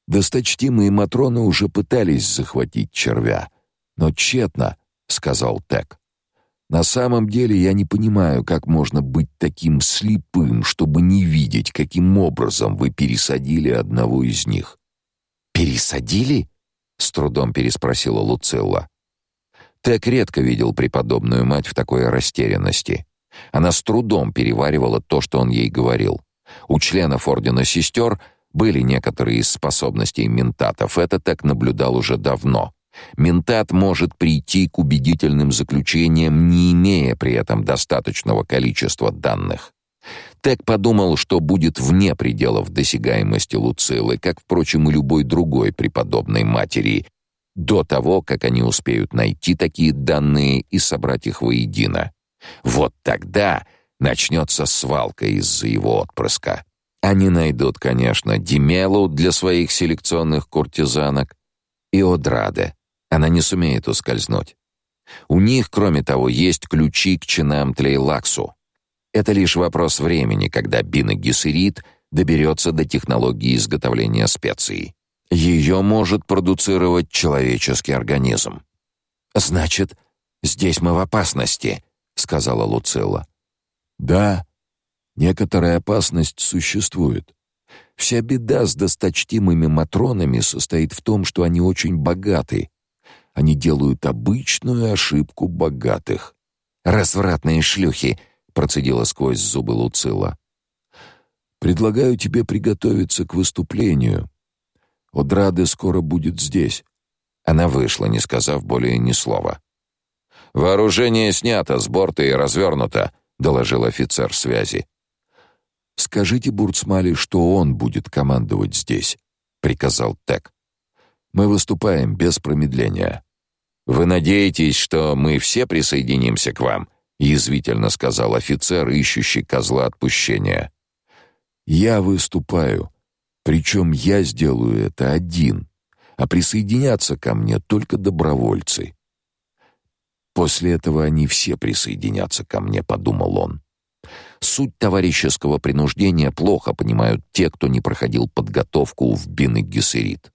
Досточтимые матроны уже пытались захватить червя, но тщетно, сказал Тек. На самом деле я не понимаю, как можно быть таким слепым, чтобы не видеть, каким образом вы пересадили одного из них. Пересадили? с трудом переспросила Луцилла. Тек редко видел преподобную мать в такой растерянности. Она с трудом переваривала то, что он ей говорил. У членов ордена сестер были некоторые из способностей ментатов. Это так наблюдал уже давно. Ментат может прийти к убедительным заключениям, не имея при этом достаточного количества данных. Тек подумал, что будет вне пределов досягаемости Луцилы, как, впрочем, и любой другой преподобной матери, до того, как они успеют найти такие данные и собрать их воедино. Вот тогда начнется свалка из-за его отпрыска. Они найдут, конечно, Демелу для своих селекционных куртизанок и Одраде. Она не сумеет ускользнуть. У них, кроме того, есть ключи к чинам Тлейлаксу. Это лишь вопрос времени, когда Бина Гессерит доберется до технологии изготовления специй. Ее может продуцировать человеческий организм. Значит, здесь мы в опасности, сказала Луцилла. Да, некоторая опасность существует. Вся беда с досточтимыми матронами состоит в том, что они очень богаты. Они делают обычную ошибку богатых. Развратные шлюхи, процедила сквозь зубы Луцилла. Предлагаю тебе приготовиться к выступлению. Одрады скоро будет здесь. Она вышла, не сказав более ни слова. Вооружение снято с борта и развернуто, доложил офицер связи. Скажите Бурцмали, что он будет командовать здесь, приказал Тек. Мы выступаем без промедления. Вы надеетесь, что мы все присоединимся к вам? язвительно сказал офицер, ищущий козла отпущения. Я выступаю, причем я сделаю это один, а присоединятся ко мне только добровольцы. После этого они все присоединятся ко мне, подумал он. Суть товарищеского принуждения плохо понимают те, кто не проходил подготовку в Бин-Гессерит.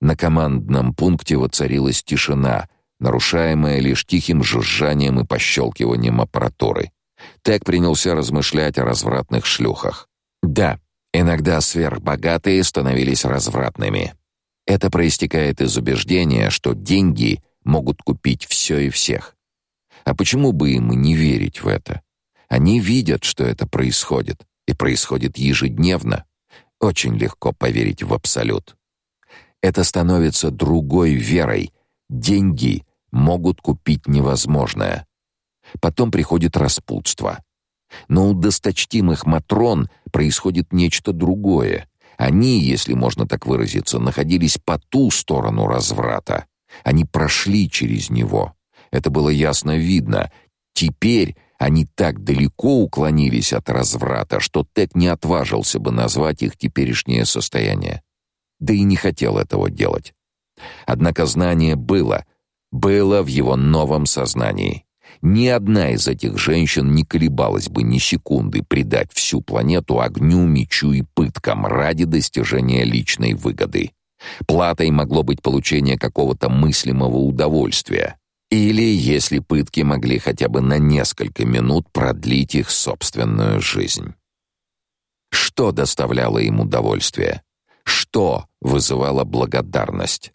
На командном пункте воцарилась тишина, нарушаемая лишь тихим жужжанием и пощелкиванием аппаратуры. Тек принялся размышлять о развратных шлюхах. Да, иногда сверхбогатые становились развратными. Это проистекает из убеждения, что деньги могут купить все и всех. А почему бы им не верить в это? Они видят, что это происходит, и происходит ежедневно. Очень легко поверить в абсолют. Это становится другой верой. Деньги могут купить невозможное. Потом приходит распутство. Но у досточтимых матрон происходит нечто другое. Они, если можно так выразиться, находились по ту сторону разврата. Они прошли через него. Это было ясно видно. Теперь они так далеко уклонились от разврата, что Тед не отважился бы назвать их теперешнее состояние да и не хотел этого делать. Однако знание было, было в его новом сознании. Ни одна из этих женщин не колебалась бы ни секунды предать всю планету огню, мечу и пыткам ради достижения личной выгоды. Платой могло быть получение какого-то мыслимого удовольствия. Или, если пытки могли хотя бы на несколько минут продлить их собственную жизнь. Что доставляло им удовольствие? Что вызывало благодарность?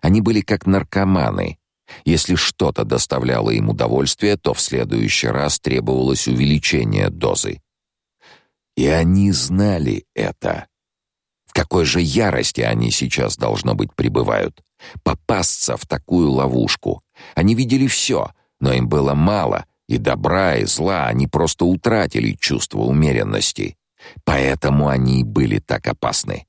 Они были как наркоманы. Если что-то доставляло им удовольствие, то в следующий раз требовалось увеличение дозы. И они знали это. В какой же ярости они сейчас должно быть пребывают? Попасться в такую ловушку. Они видели все, но им было мало, и добра, и зла они просто утратили чувство умеренности. Поэтому они и были так опасны.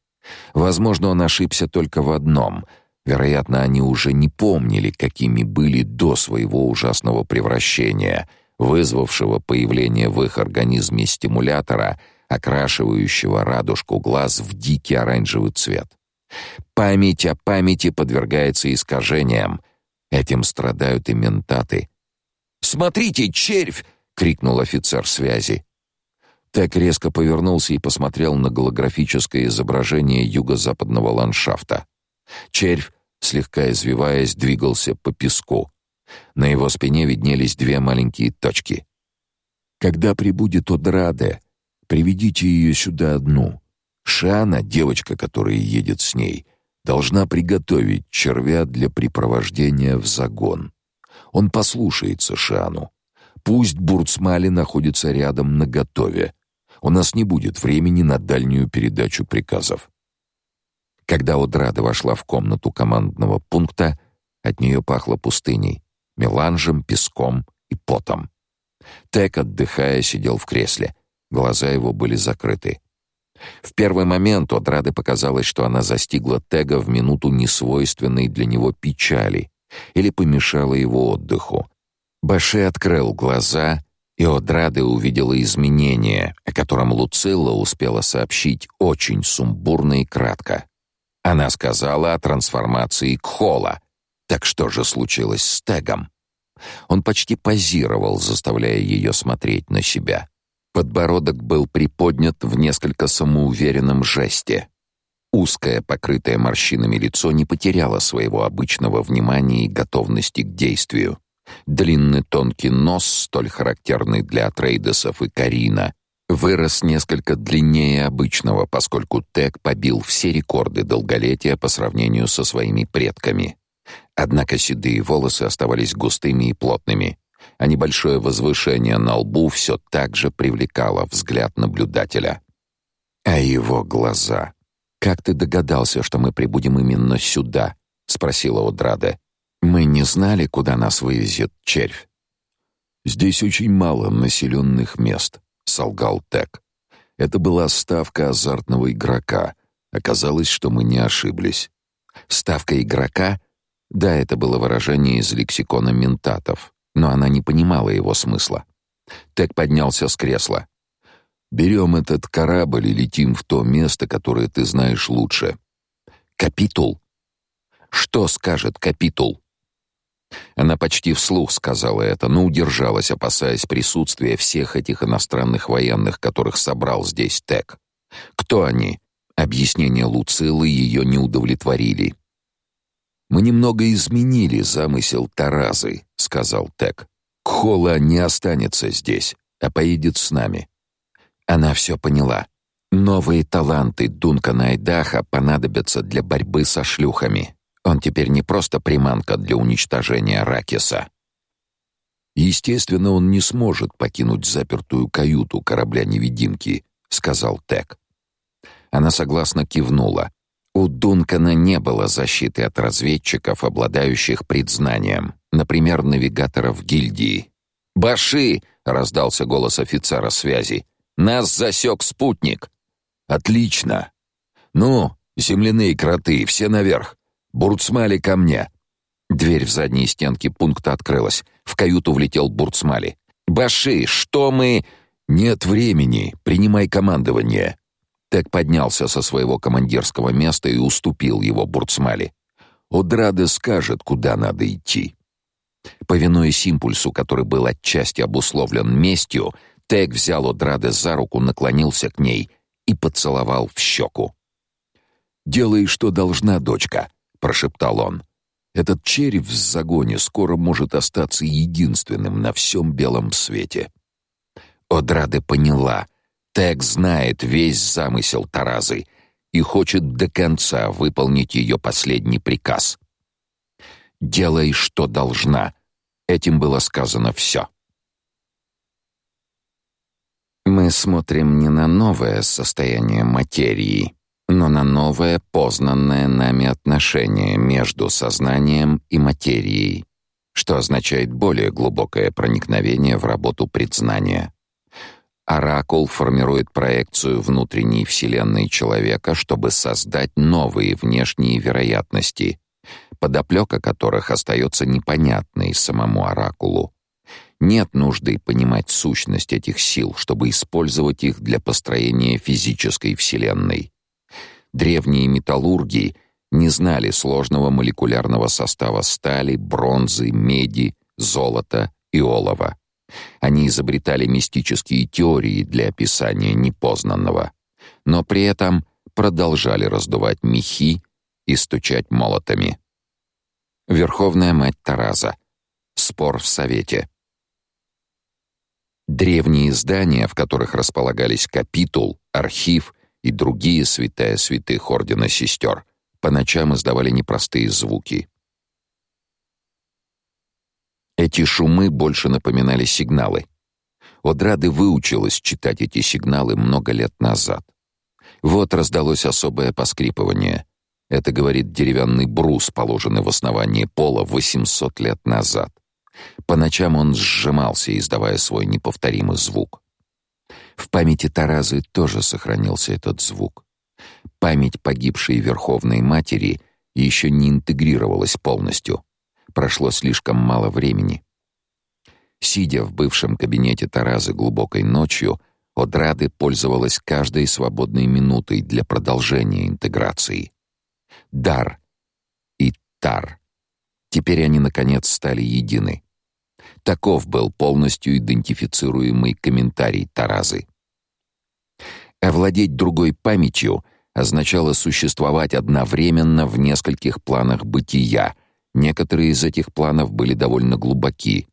Возможно, он ошибся только в одном. Вероятно, они уже не помнили, какими были до своего ужасного превращения, вызвавшего появление в их организме стимулятора, окрашивающего радужку глаз в дикий оранжевый цвет. Память о памяти подвергается искажениям. Этим страдают и ментаты. «Смотрите, червь!» — крикнул офицер связи. Так резко повернулся и посмотрел на голографическое изображение юго-западного ландшафта. Червь, слегка извиваясь, двигался по песку. На его спине виднелись две маленькие точки. Когда прибудет Одраде, приведите ее сюда одну. Шана, девочка, которая едет с ней, должна приготовить червя для припровождения в загон. Он послушается Шану. Пусть Бурцмали находится рядом наготове. У нас не будет времени на дальнюю передачу приказов. Когда Одрада вошла в комнату командного пункта, от нее пахло пустыней, меланжем, песком и потом. Тек, отдыхая, сидел в кресле. Глаза его были закрыты. В первый момент Одраде показалось, что она застигла Тега в минуту несвойственной для него печали или помешала его отдыху. Баше открыл глаза и Одрада увидела изменение, о котором Луцилла успела сообщить очень сумбурно и кратко. Она сказала о трансформации Кхола. Так что же случилось с Тегом? Он почти позировал, заставляя ее смотреть на себя. Подбородок был приподнят в несколько самоуверенном жесте. Узкое, покрытое морщинами лицо не потеряло своего обычного внимания и готовности к действию. Длинный тонкий нос, столь характерный для Трейдесов и Карина, вырос несколько длиннее обычного, поскольку Тек побил все рекорды долголетия по сравнению со своими предками. Однако седые волосы оставались густыми и плотными, а небольшое возвышение на лбу все так же привлекало взгляд наблюдателя. А его глаза. «Как ты догадался, что мы прибудем именно сюда?» — спросила Одраде. Мы не знали, куда нас вывезет червь. Здесь очень мало населенных мест, солгал Тек. Это была ставка азартного игрока. Оказалось, что мы не ошиблись. Ставка игрока? Да, это было выражение из лексикона ментатов, но она не понимала его смысла. Тек поднялся с кресла. «Берем этот корабль и летим в то место, которое ты знаешь лучше». «Капитул?» «Что скажет Капитул?» Она почти вслух сказала это, но удержалась, опасаясь присутствия всех этих иностранных военных, которых собрал здесь Тек. Кто они? Объяснения Луцилы ее не удовлетворили. Мы немного изменили замысел Таразы, сказал Тек. Кхола не останется здесь, а поедет с нами. Она все поняла. Новые таланты Дункана Айдаха понадобятся для борьбы со шлюхами. Он теперь не просто приманка для уничтожения Ракиса. Естественно, он не сможет покинуть запертую каюту корабля-невидимки, сказал Тек. Она согласно кивнула. У Дункана не было защиты от разведчиков, обладающих предзнанием, например, навигаторов гильдии. «Баши!» — раздался голос офицера связи. «Нас засек спутник!» «Отлично! Ну, земляные кроты, все наверх! Бурцмали ко мне!» Дверь в задней стенке пункта открылась. В каюту влетел Бурцмали. «Баши, что мы...» «Нет времени. Принимай командование. Тек поднялся со своего командирского места и уступил его Бурцмали. Одрада скажет, куда надо идти. Повинуясь импульсу, который был отчасти обусловлен местью, Тек взял Одраде за руку, наклонился к ней и поцеловал в щеку. «Делай, что должна, дочка», — прошептал он. «Этот череп в загоне скоро может остаться единственным на всем белом свете». Одраде поняла, Тек знает весь замысел Таразы и хочет до конца выполнить ее последний приказ. «Делай, что должна». Этим было сказано все. Мы смотрим не на новое состояние материи, но на новое познанное нами отношение между сознанием и материей, что означает более глубокое проникновение в работу предзнания. Оракул формирует проекцию внутренней вселенной человека, чтобы создать новые внешние вероятности, подоплека которых остается непонятной самому оракулу. Нет нужды понимать сущность этих сил, чтобы использовать их для построения физической вселенной. Древние металлурги не знали сложного молекулярного состава стали, бронзы, меди, золота и олова. Они изобретали мистические теории для описания непознанного, но при этом продолжали раздувать мехи и стучать молотами. Верховная мать Тараза. Спор в совете. Древние здания, в которых располагались капитул, архив и другие святая святых ордена сестер, по ночам издавали непростые звуки. Эти шумы больше напоминали сигналы. Одрады выучилась читать эти сигналы много лет назад. Вот раздалось особое поскрипывание. Это говорит деревянный брус, положенный в основании пола 800 лет назад. По ночам он сжимался, издавая свой неповторимый звук. В памяти Таразы тоже сохранился этот звук. Память погибшей Верховной Матери еще не интегрировалась полностью прошло слишком мало времени. Сидя в бывшем кабинете Таразы глубокой ночью, Одрады пользовалась каждой свободной минутой для продолжения интеграции. Дар и Тар. Теперь они наконец стали едины. Таков был полностью идентифицируемый комментарий Таразы. Овладеть другой памятью означало существовать одновременно в нескольких планах бытия, Некоторые из этих планов были довольно глубоки,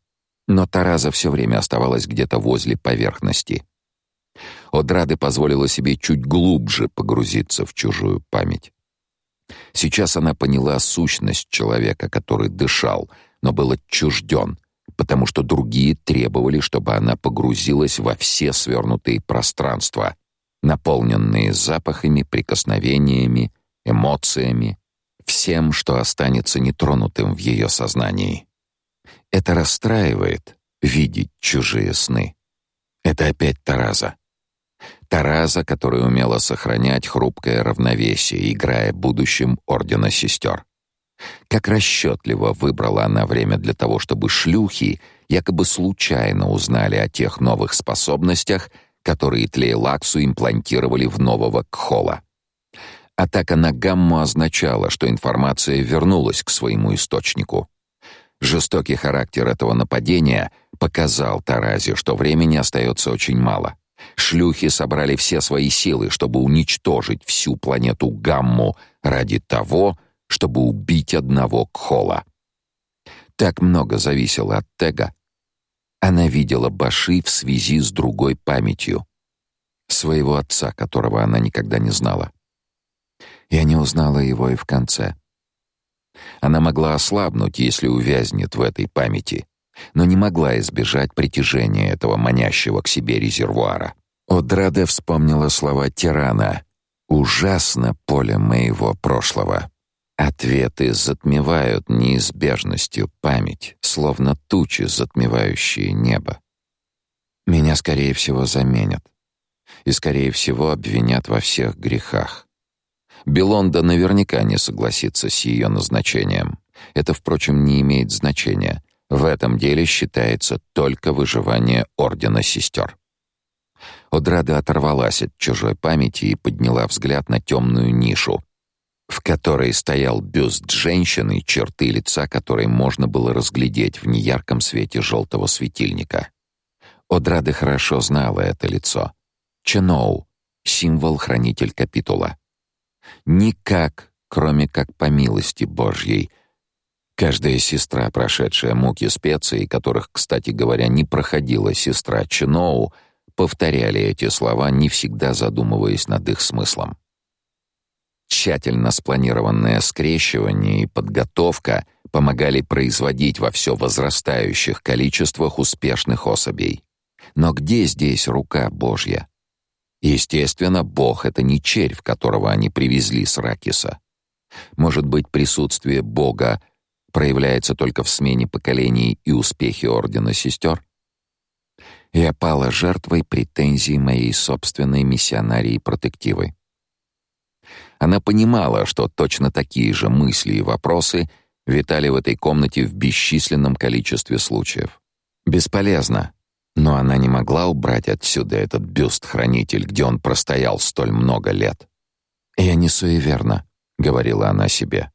но Тараза все время оставалась где-то возле поверхности. Одрады позволила себе чуть глубже погрузиться в чужую память. Сейчас она поняла сущность человека, который дышал, но был отчужден, потому что другие требовали, чтобы она погрузилась во все свернутые пространства, наполненные запахами, прикосновениями, эмоциями, всем, что останется нетронутым в ее сознании. Это расстраивает видеть чужие сны. Это опять Тараза. Тараза, которая умела сохранять хрупкое равновесие, играя будущим Ордена Сестер. Как расчетливо выбрала она время для того, чтобы шлюхи якобы случайно узнали о тех новых способностях, которые Тлейлаксу имплантировали в нового Кхола. Атака на гамму означала, что информация вернулась к своему источнику. Жестокий характер этого нападения показал Таразе, что времени остается очень мало. Шлюхи собрали все свои силы, чтобы уничтожить всю планету Гамму ради того, чтобы убить одного Кхола. Так много зависело от Тега. Она видела Баши в связи с другой памятью. Своего отца, которого она никогда не знала. Я не узнала его и в конце. Она могла ослабнуть, если увязнет в этой памяти, но не могла избежать притяжения этого манящего к себе резервуара. Одраде вспомнила слова тирана «Ужасно поле моего прошлого». Ответы затмевают неизбежностью память, словно тучи, затмевающие небо. Меня, скорее всего, заменят. И, скорее всего, обвинят во всех грехах. Белонда наверняка не согласится с ее назначением. Это, впрочем, не имеет значения. В этом деле считается только выживание Ордена Сестер. Одрада оторвалась от чужой памяти и подняла взгляд на темную нишу, в которой стоял бюст женщины, черты лица которой можно было разглядеть в неярком свете желтого светильника. Одрада хорошо знала это лицо. Ченоу, символ-хранитель капитула. Никак, кроме как по милости Божьей. Каждая сестра, прошедшая муки специй, которых, кстати говоря, не проходила сестра Ченоу, повторяли эти слова, не всегда задумываясь над их смыслом. Тщательно спланированное скрещивание и подготовка помогали производить во все возрастающих количествах успешных особей. Но где здесь рука Божья? Естественно, Бог — это не червь, которого они привезли с Ракиса. Может быть, присутствие Бога проявляется только в смене поколений и успехе Ордена Сестер? Я пала жертвой претензий моей собственной миссионарии-протективы. Она понимала, что точно такие же мысли и вопросы витали в этой комнате в бесчисленном количестве случаев. Бесполезно, но она не могла убрать отсюда этот бюст-хранитель, где он простоял столь много лет. «Я не суеверна», — говорила она себе.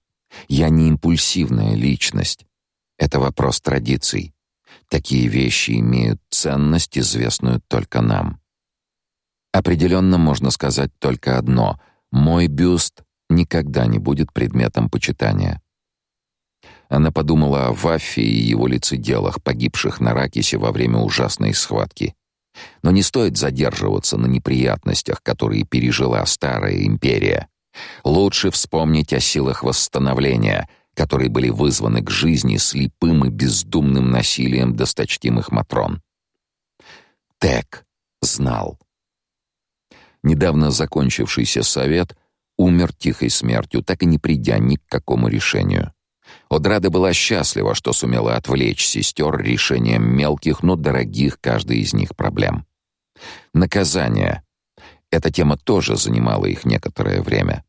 «Я не импульсивная личность. Это вопрос традиций. Такие вещи имеют ценность, известную только нам». Определенно можно сказать только одно — мой бюст никогда не будет предметом почитания. Она подумала о Ваффе и его лицеделах, погибших на Ракисе во время ужасной схватки. Но не стоит задерживаться на неприятностях, которые пережила старая империя. Лучше вспомнить о силах восстановления, которые были вызваны к жизни слепым и бездумным насилием досточтимых матрон. Тек знал. Недавно закончившийся совет умер тихой смертью, так и не придя ни к какому решению. Одрада была счастлива, что сумела отвлечь сестер решением мелких, но дорогих каждой из них проблем. Наказание. Эта тема тоже занимала их некоторое время.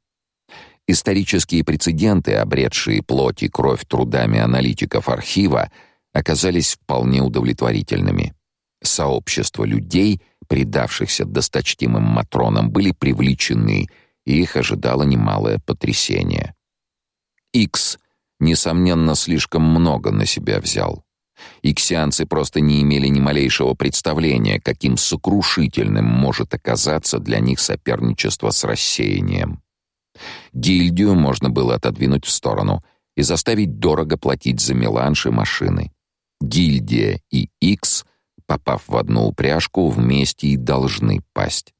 Исторические прецеденты, обретшие плоть и кровь трудами аналитиков архива, оказались вполне удовлетворительными. Сообщество людей — предавшихся досточтимым матронам, были привлечены, и их ожидало немалое потрясение. Икс, несомненно, слишком много на себя взял. Иксианцы просто не имели ни малейшего представления, каким сокрушительным может оказаться для них соперничество с рассеянием. Гильдию можно было отодвинуть в сторону и заставить дорого платить за меланж и машины. Гильдия и Икс попав в одну упряжку, вместе и должны пасть.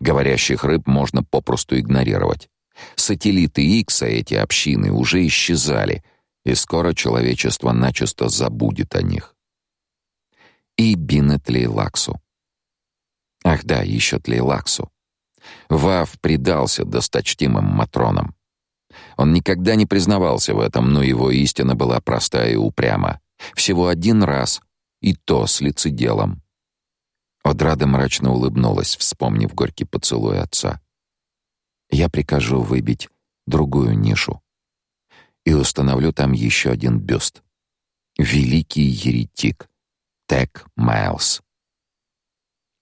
Говорящих рыб можно попросту игнорировать. Сателлиты Икса эти общины уже исчезали, и скоро человечество начисто забудет о них. И Бинет Тлейлаксу. Ах да, еще Тлейлаксу. Вав предался досточтимым матронам. Он никогда не признавался в этом, но его истина была простая и упряма. Всего один раз и то с лицеделом. Одрада мрачно улыбнулась, вспомнив горький поцелуй отца. «Я прикажу выбить другую нишу и установлю там еще один бюст. Великий еретик Тек Майлз».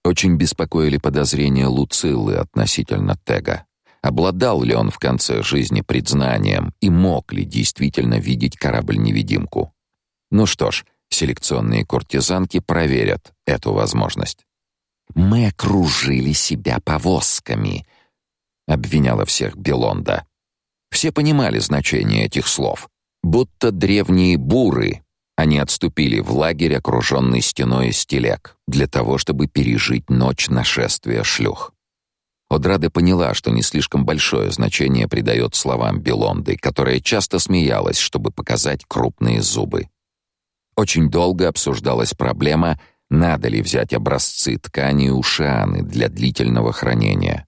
Очень беспокоили подозрения Луциллы относительно Тега. Обладал ли он в конце жизни предзнанием и мог ли действительно видеть корабль-невидимку? Ну что ж, селекционные куртизанки проверят эту возможность. Мы окружили себя повозками, обвиняла всех Белонда. Все понимали значение этих слов, будто древние буры. Они отступили в лагерь, окруженный стеной из телег, для того, чтобы пережить ночь нашествия шлюх. Одрада поняла, что не слишком большое значение придает словам Белонды, которая часто смеялась, чтобы показать крупные зубы. Очень долго обсуждалась проблема, надо ли взять образцы ткани у Шианы для длительного хранения.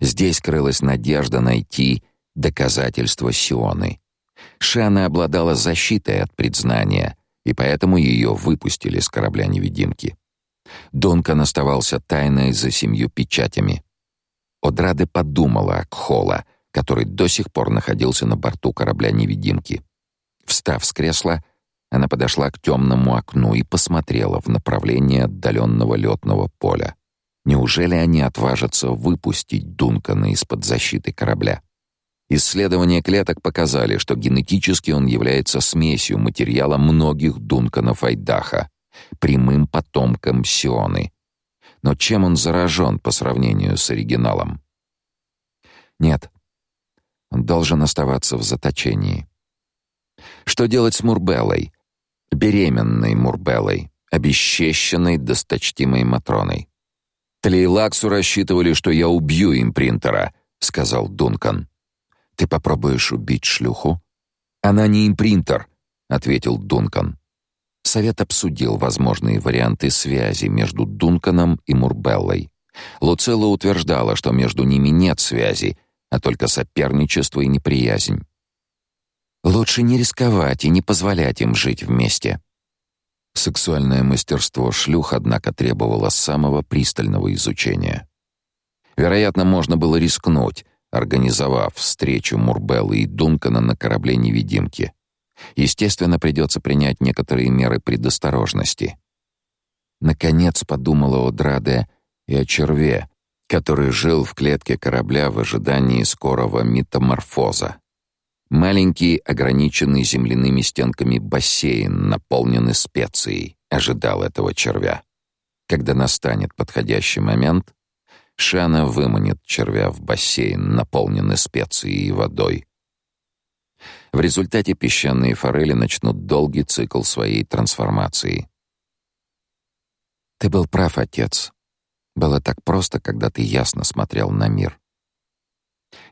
Здесь крылась надежда найти доказательства Сионы. Шиана обладала защитой от предзнания, и поэтому ее выпустили с корабля-невидимки. Дункан оставался тайной за семью печатями. Одраде подумала о Кхола, который до сих пор находился на борту корабля-невидимки. Встав с кресла, она подошла к темному окну и посмотрела в направлении отдаленного летного поля. Неужели они отважатся выпустить Дункана из-под защиты корабля? Исследования клеток показали, что генетически он является смесью материала многих Дунканов Айдаха, прямым потомком Сионы. Но чем он заражен по сравнению с оригиналом? Нет. Он должен оставаться в заточении. Что делать с Мурбеллой? Беременной Мурбеллой, обесчещенной досточтимой Матроной. «Тлейлаксу рассчитывали, что я убью импринтера», — сказал Дункан. «Ты попробуешь убить шлюху?» «Она не импринтер», — ответил Дункан. Совет обсудил возможные варианты связи между Дунканом и Мурбеллой. Луцелла утверждала, что между ними нет связи, а только соперничество и неприязнь. Лучше не рисковать и не позволять им жить вместе. Сексуальное мастерство шлюх, однако, требовало самого пристального изучения. Вероятно, можно было рискнуть, организовав встречу Мурбеллы и Дункана на корабле-невидимке. Естественно, придется принять некоторые меры предосторожности. Наконец подумала Одраде и о черве, который жил в клетке корабля в ожидании скорого метаморфоза. Маленький, ограниченный земляными стенками бассейн, наполненный специей, ожидал этого червя. Когда настанет подходящий момент, Шана выманит червя в бассейн, наполненный специей и водой, в результате песчаные форели начнут долгий цикл своей трансформации. Ты был прав, отец. Было так просто, когда ты ясно смотрел на мир.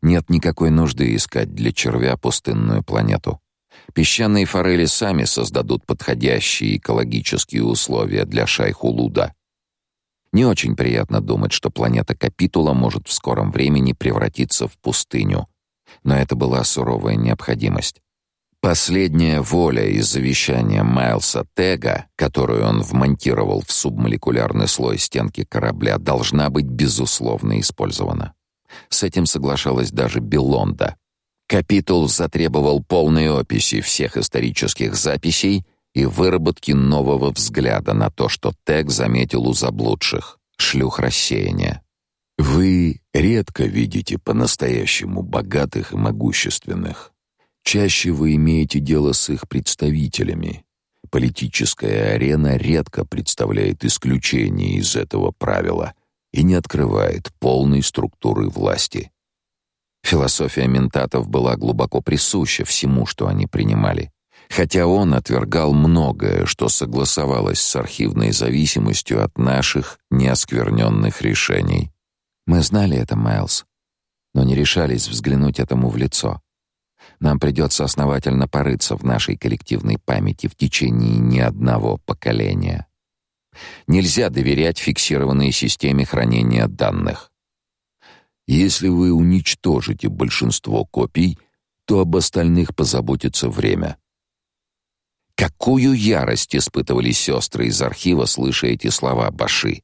Нет никакой нужды искать для червя пустынную планету. Песчаные форели сами создадут подходящие экологические условия для Шайхулуда. Не очень приятно думать, что планета Капитула может в скором времени превратиться в пустыню, но это была суровая необходимость. Последняя воля из завещания Майлса Тега, которую он вмонтировал в субмолекулярный слой стенки корабля, должна быть безусловно использована. С этим соглашалась даже Белонда. Капитул затребовал полной описи всех исторических записей и выработки нового взгляда на то, что Тег заметил у заблудших шлюх рассеяния. Вы редко видите по-настоящему богатых и могущественных. Чаще вы имеете дело с их представителями. Политическая арена редко представляет исключение из этого правила и не открывает полной структуры власти. Философия ментатов была глубоко присуща всему, что они принимали, хотя он отвергал многое, что согласовалось с архивной зависимостью от наших неоскверненных решений. Мы знали это, Майлз, но не решались взглянуть этому в лицо. Нам придется основательно порыться в нашей коллективной памяти в течение не одного поколения. Нельзя доверять фиксированной системе хранения данных. Если вы уничтожите большинство копий, то об остальных позаботится время. Какую ярость испытывали сестры из архива, слыша эти слова Баши.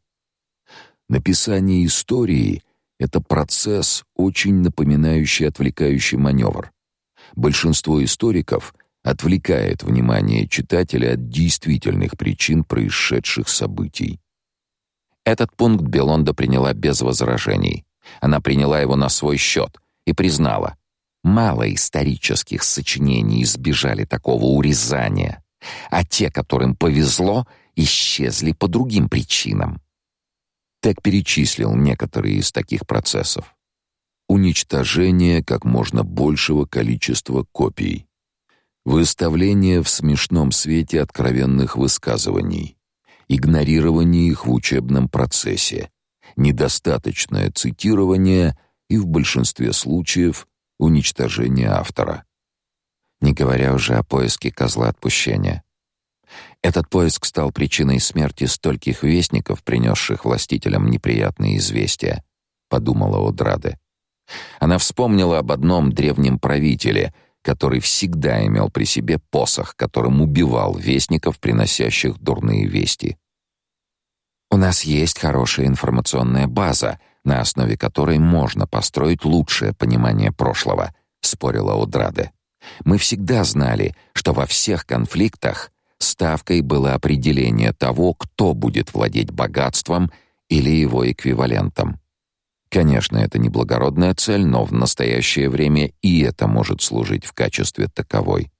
Написание истории — это процесс, очень напоминающий отвлекающий маневр. Большинство историков отвлекает внимание читателя от действительных причин происшедших событий. Этот пункт Белонда приняла без возражений. Она приняла его на свой счет и признала. Мало исторических сочинений избежали такого урезания, а те, которым повезло, исчезли по другим причинам. Так перечислил некоторые из таких процессов. Уничтожение как можно большего количества копий. Выставление в смешном свете откровенных высказываний. Игнорирование их в учебном процессе. Недостаточное цитирование и в большинстве случаев уничтожение автора. Не говоря уже о поиске козла отпущения. Этот поиск стал причиной смерти стольких вестников, принесших властителям неприятные известия, подумала Одраде. Она вспомнила об одном древнем правителе, который всегда имел при себе посох, которым убивал вестников, приносящих дурные вести. У нас есть хорошая информационная база, на основе которой можно построить лучшее понимание прошлого, спорила Одраде. Мы всегда знали, что во всех конфликтах ставкой было определение того, кто будет владеть богатством или его эквивалентом. Конечно, это не благородная цель, но в настоящее время и это может служить в качестве таковой.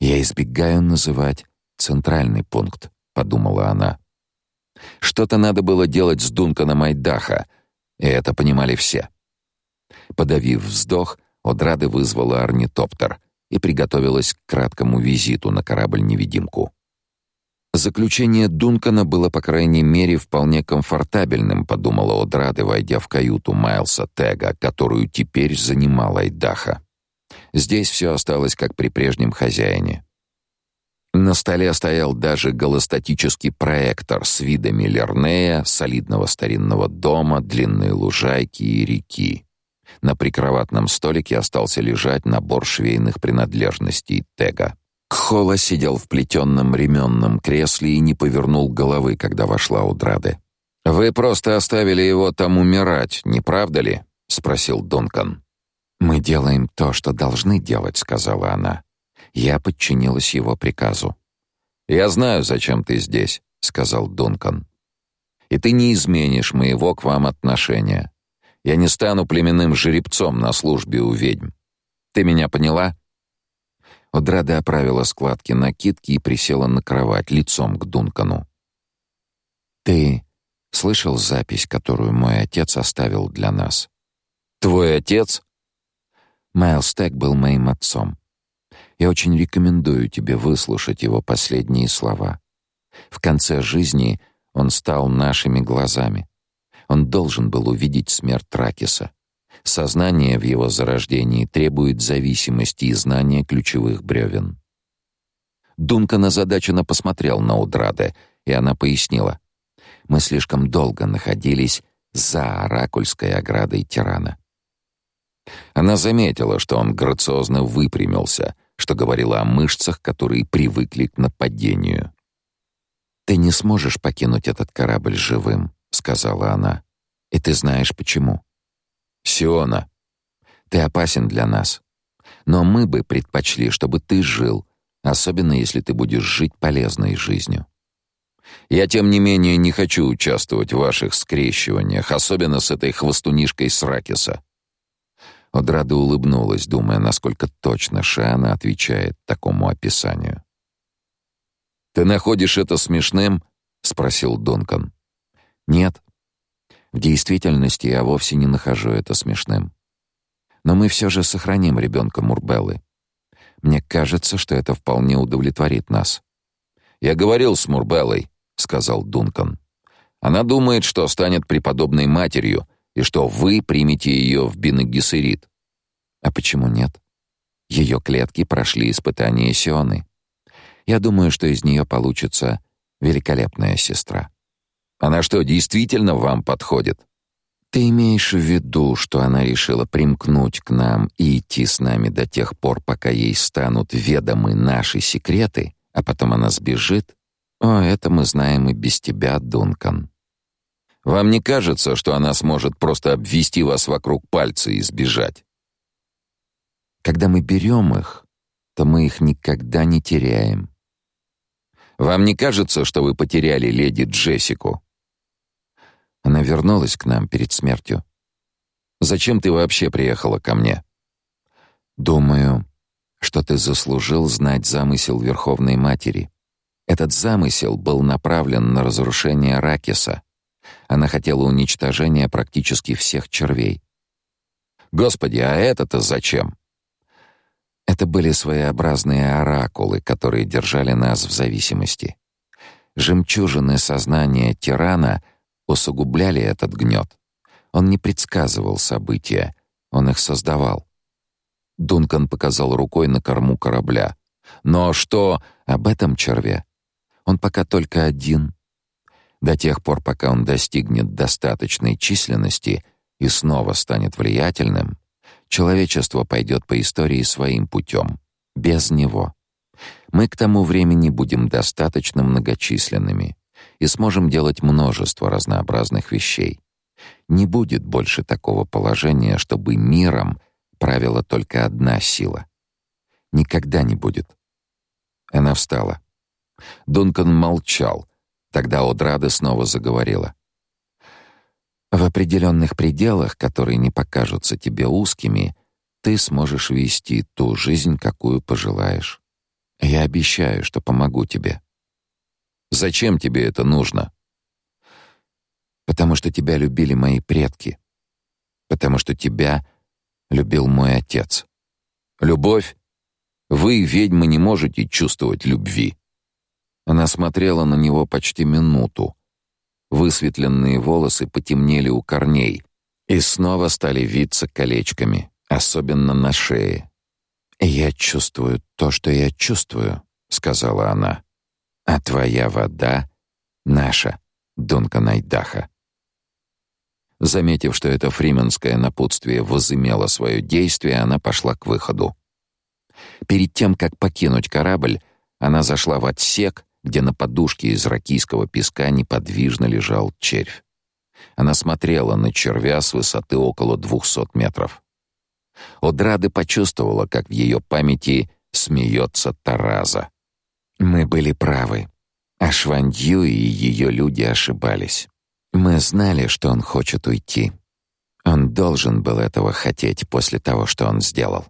Я избегаю называть центральный пункт, подумала она. Что-то надо было делать с Дунканом Айдаха, и это понимали все. Подавив вздох, Одрады вызвала орнитоптер и приготовилась к краткому визиту на корабль-невидимку. Заключение Дункана было, по крайней мере, вполне комфортабельным, подумала Одрады, войдя в каюту Майлса Тега, которую теперь занимала Айдаха. Здесь все осталось как при прежнем хозяине. На столе стоял даже голостатический проектор с видами Лернея, солидного старинного дома, длинной лужайки и реки. На прикроватном столике остался лежать набор швейных принадлежностей Тега. Кхола сидел в плетенном ременном кресле и не повернул головы, когда вошла Удраде. «Вы просто оставили его там умирать, не правда ли?» — спросил Дункан. «Мы делаем то, что должны делать», — сказала она. Я подчинилась его приказу. «Я знаю, зачем ты здесь», — сказал Дункан. «И ты не изменишь моего к вам отношения. Я не стану племенным жеребцом на службе у ведьм. Ты меня поняла?» Одрада оправила складки накидки и присела на кровать лицом к Дункану. «Ты слышал запись, которую мой отец оставил для нас?» «Твой отец?» Майлз Тек был моим отцом. Я очень рекомендую тебе выслушать его последние слова. В конце жизни он стал нашими глазами. Он должен был увидеть смерть Тракиса. Сознание в его зарождении требует зависимости и знания ключевых бревен. Дункан озадаченно посмотрел на Удраде, и она пояснила. «Мы слишком долго находились за оракульской оградой тирана». Она заметила, что он грациозно выпрямился — что говорило о мышцах, которые привыкли к нападению. «Ты не сможешь покинуть этот корабль живым», — сказала она. «И ты знаешь почему». «Сиона, ты опасен для нас. Но мы бы предпочли, чтобы ты жил, особенно если ты будешь жить полезной жизнью. Я, тем не менее, не хочу участвовать в ваших скрещиваниях, особенно с этой хвостунишкой Сракиса. Одрада улыбнулась, думая, насколько точно Шиана отвечает такому описанию. «Ты находишь это смешным?» — спросил Дункан. «Нет. В действительности я вовсе не нахожу это смешным. Но мы все же сохраним ребенка Мурбеллы. Мне кажется, что это вполне удовлетворит нас». «Я говорил с Мурбеллой», — сказал Дункан. «Она думает, что станет преподобной матерью, и что вы примете ее в Бинегисерит. А почему нет? Ее клетки прошли испытания Сионы. Я думаю, что из нее получится великолепная сестра. Она что, действительно вам подходит? Ты имеешь в виду, что она решила примкнуть к нам и идти с нами до тех пор, пока ей станут ведомы наши секреты, а потом она сбежит? О, это мы знаем и без тебя, Дункан. Вам не кажется, что она сможет просто обвести вас вокруг пальца и сбежать? Когда мы берем их, то мы их никогда не теряем. Вам не кажется, что вы потеряли леди Джессику? Она вернулась к нам перед смертью. Зачем ты вообще приехала ко мне? Думаю, что ты заслужил знать замысел Верховной Матери. Этот замысел был направлен на разрушение Ракиса. Она хотела уничтожения практически всех червей. Господи, а это-то зачем? Это были своеобразные оракулы, которые держали нас в зависимости. Жемчужины сознания тирана усугубляли этот гнет. Он не предсказывал события, он их создавал. Дункан показал рукой на корму корабля. Но что об этом черве? Он пока только один. До тех пор, пока он достигнет достаточной численности и снова станет влиятельным, человечество пойдет по истории своим путем, без него. Мы к тому времени будем достаточно многочисленными и сможем делать множество разнообразных вещей. Не будет больше такого положения, чтобы миром правила только одна сила. Никогда не будет. Она встала. Дункан молчал. Тогда Одрада снова заговорила. В определенных пределах, которые не покажутся тебе узкими, ты сможешь вести ту жизнь, какую пожелаешь. Я обещаю, что помогу тебе. Зачем тебе это нужно? Потому что тебя любили мои предки. Потому что тебя любил мой отец. Любовь? Вы, ведьмы, не можете чувствовать любви. Она смотрела на него почти минуту. Высветленные волосы потемнели у корней и снова стали виться колечками, особенно на шее. «Я чувствую то, что я чувствую», — сказала она. «А твоя вода — наша, Дункан Айдаха». Заметив, что это фрименское напутствие возымело свое действие, она пошла к выходу. Перед тем, как покинуть корабль, она зашла в отсек, где на подушке из ракийского песка неподвижно лежал червь. Она смотрела на червя с высоты около двухсот метров. Одрады почувствовала, как в ее памяти смеется Тараза. Мы были правы. А Швандью и ее люди ошибались. Мы знали, что он хочет уйти. Он должен был этого хотеть после того, что он сделал.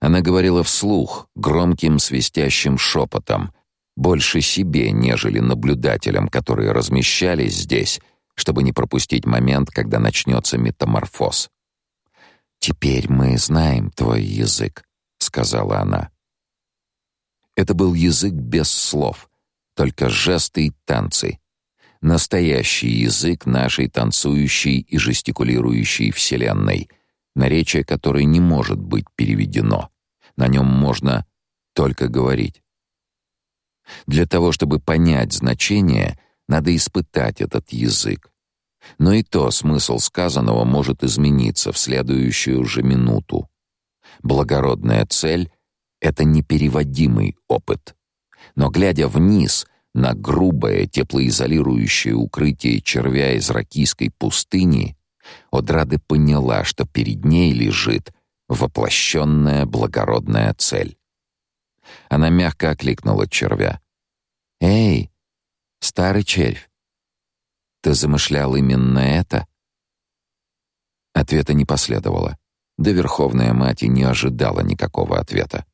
Она говорила вслух, громким свистящим шепотом, больше себе, нежели наблюдателям, которые размещались здесь, чтобы не пропустить момент, когда начнется метаморфоз. «Теперь мы знаем твой язык», — сказала она. Это был язык без слов, только жесты и танцы, настоящий язык нашей танцующей и жестикулирующей вселенной, наречие которой не может быть переведено. На нем можно только говорить. Для того, чтобы понять значение, надо испытать этот язык. Но и то смысл сказанного может измениться в следующую же минуту. Благородная цель — это непереводимый опыт. Но глядя вниз, на грубое теплоизолирующее укрытие червя из ракийской пустыни, Одрады поняла, что перед ней лежит воплощенная благородная цель. Она мягко окликнула червя. «Эй, старый червь, ты замышлял именно это?» Ответа не последовало. Да Верховная Мать и не ожидала никакого ответа.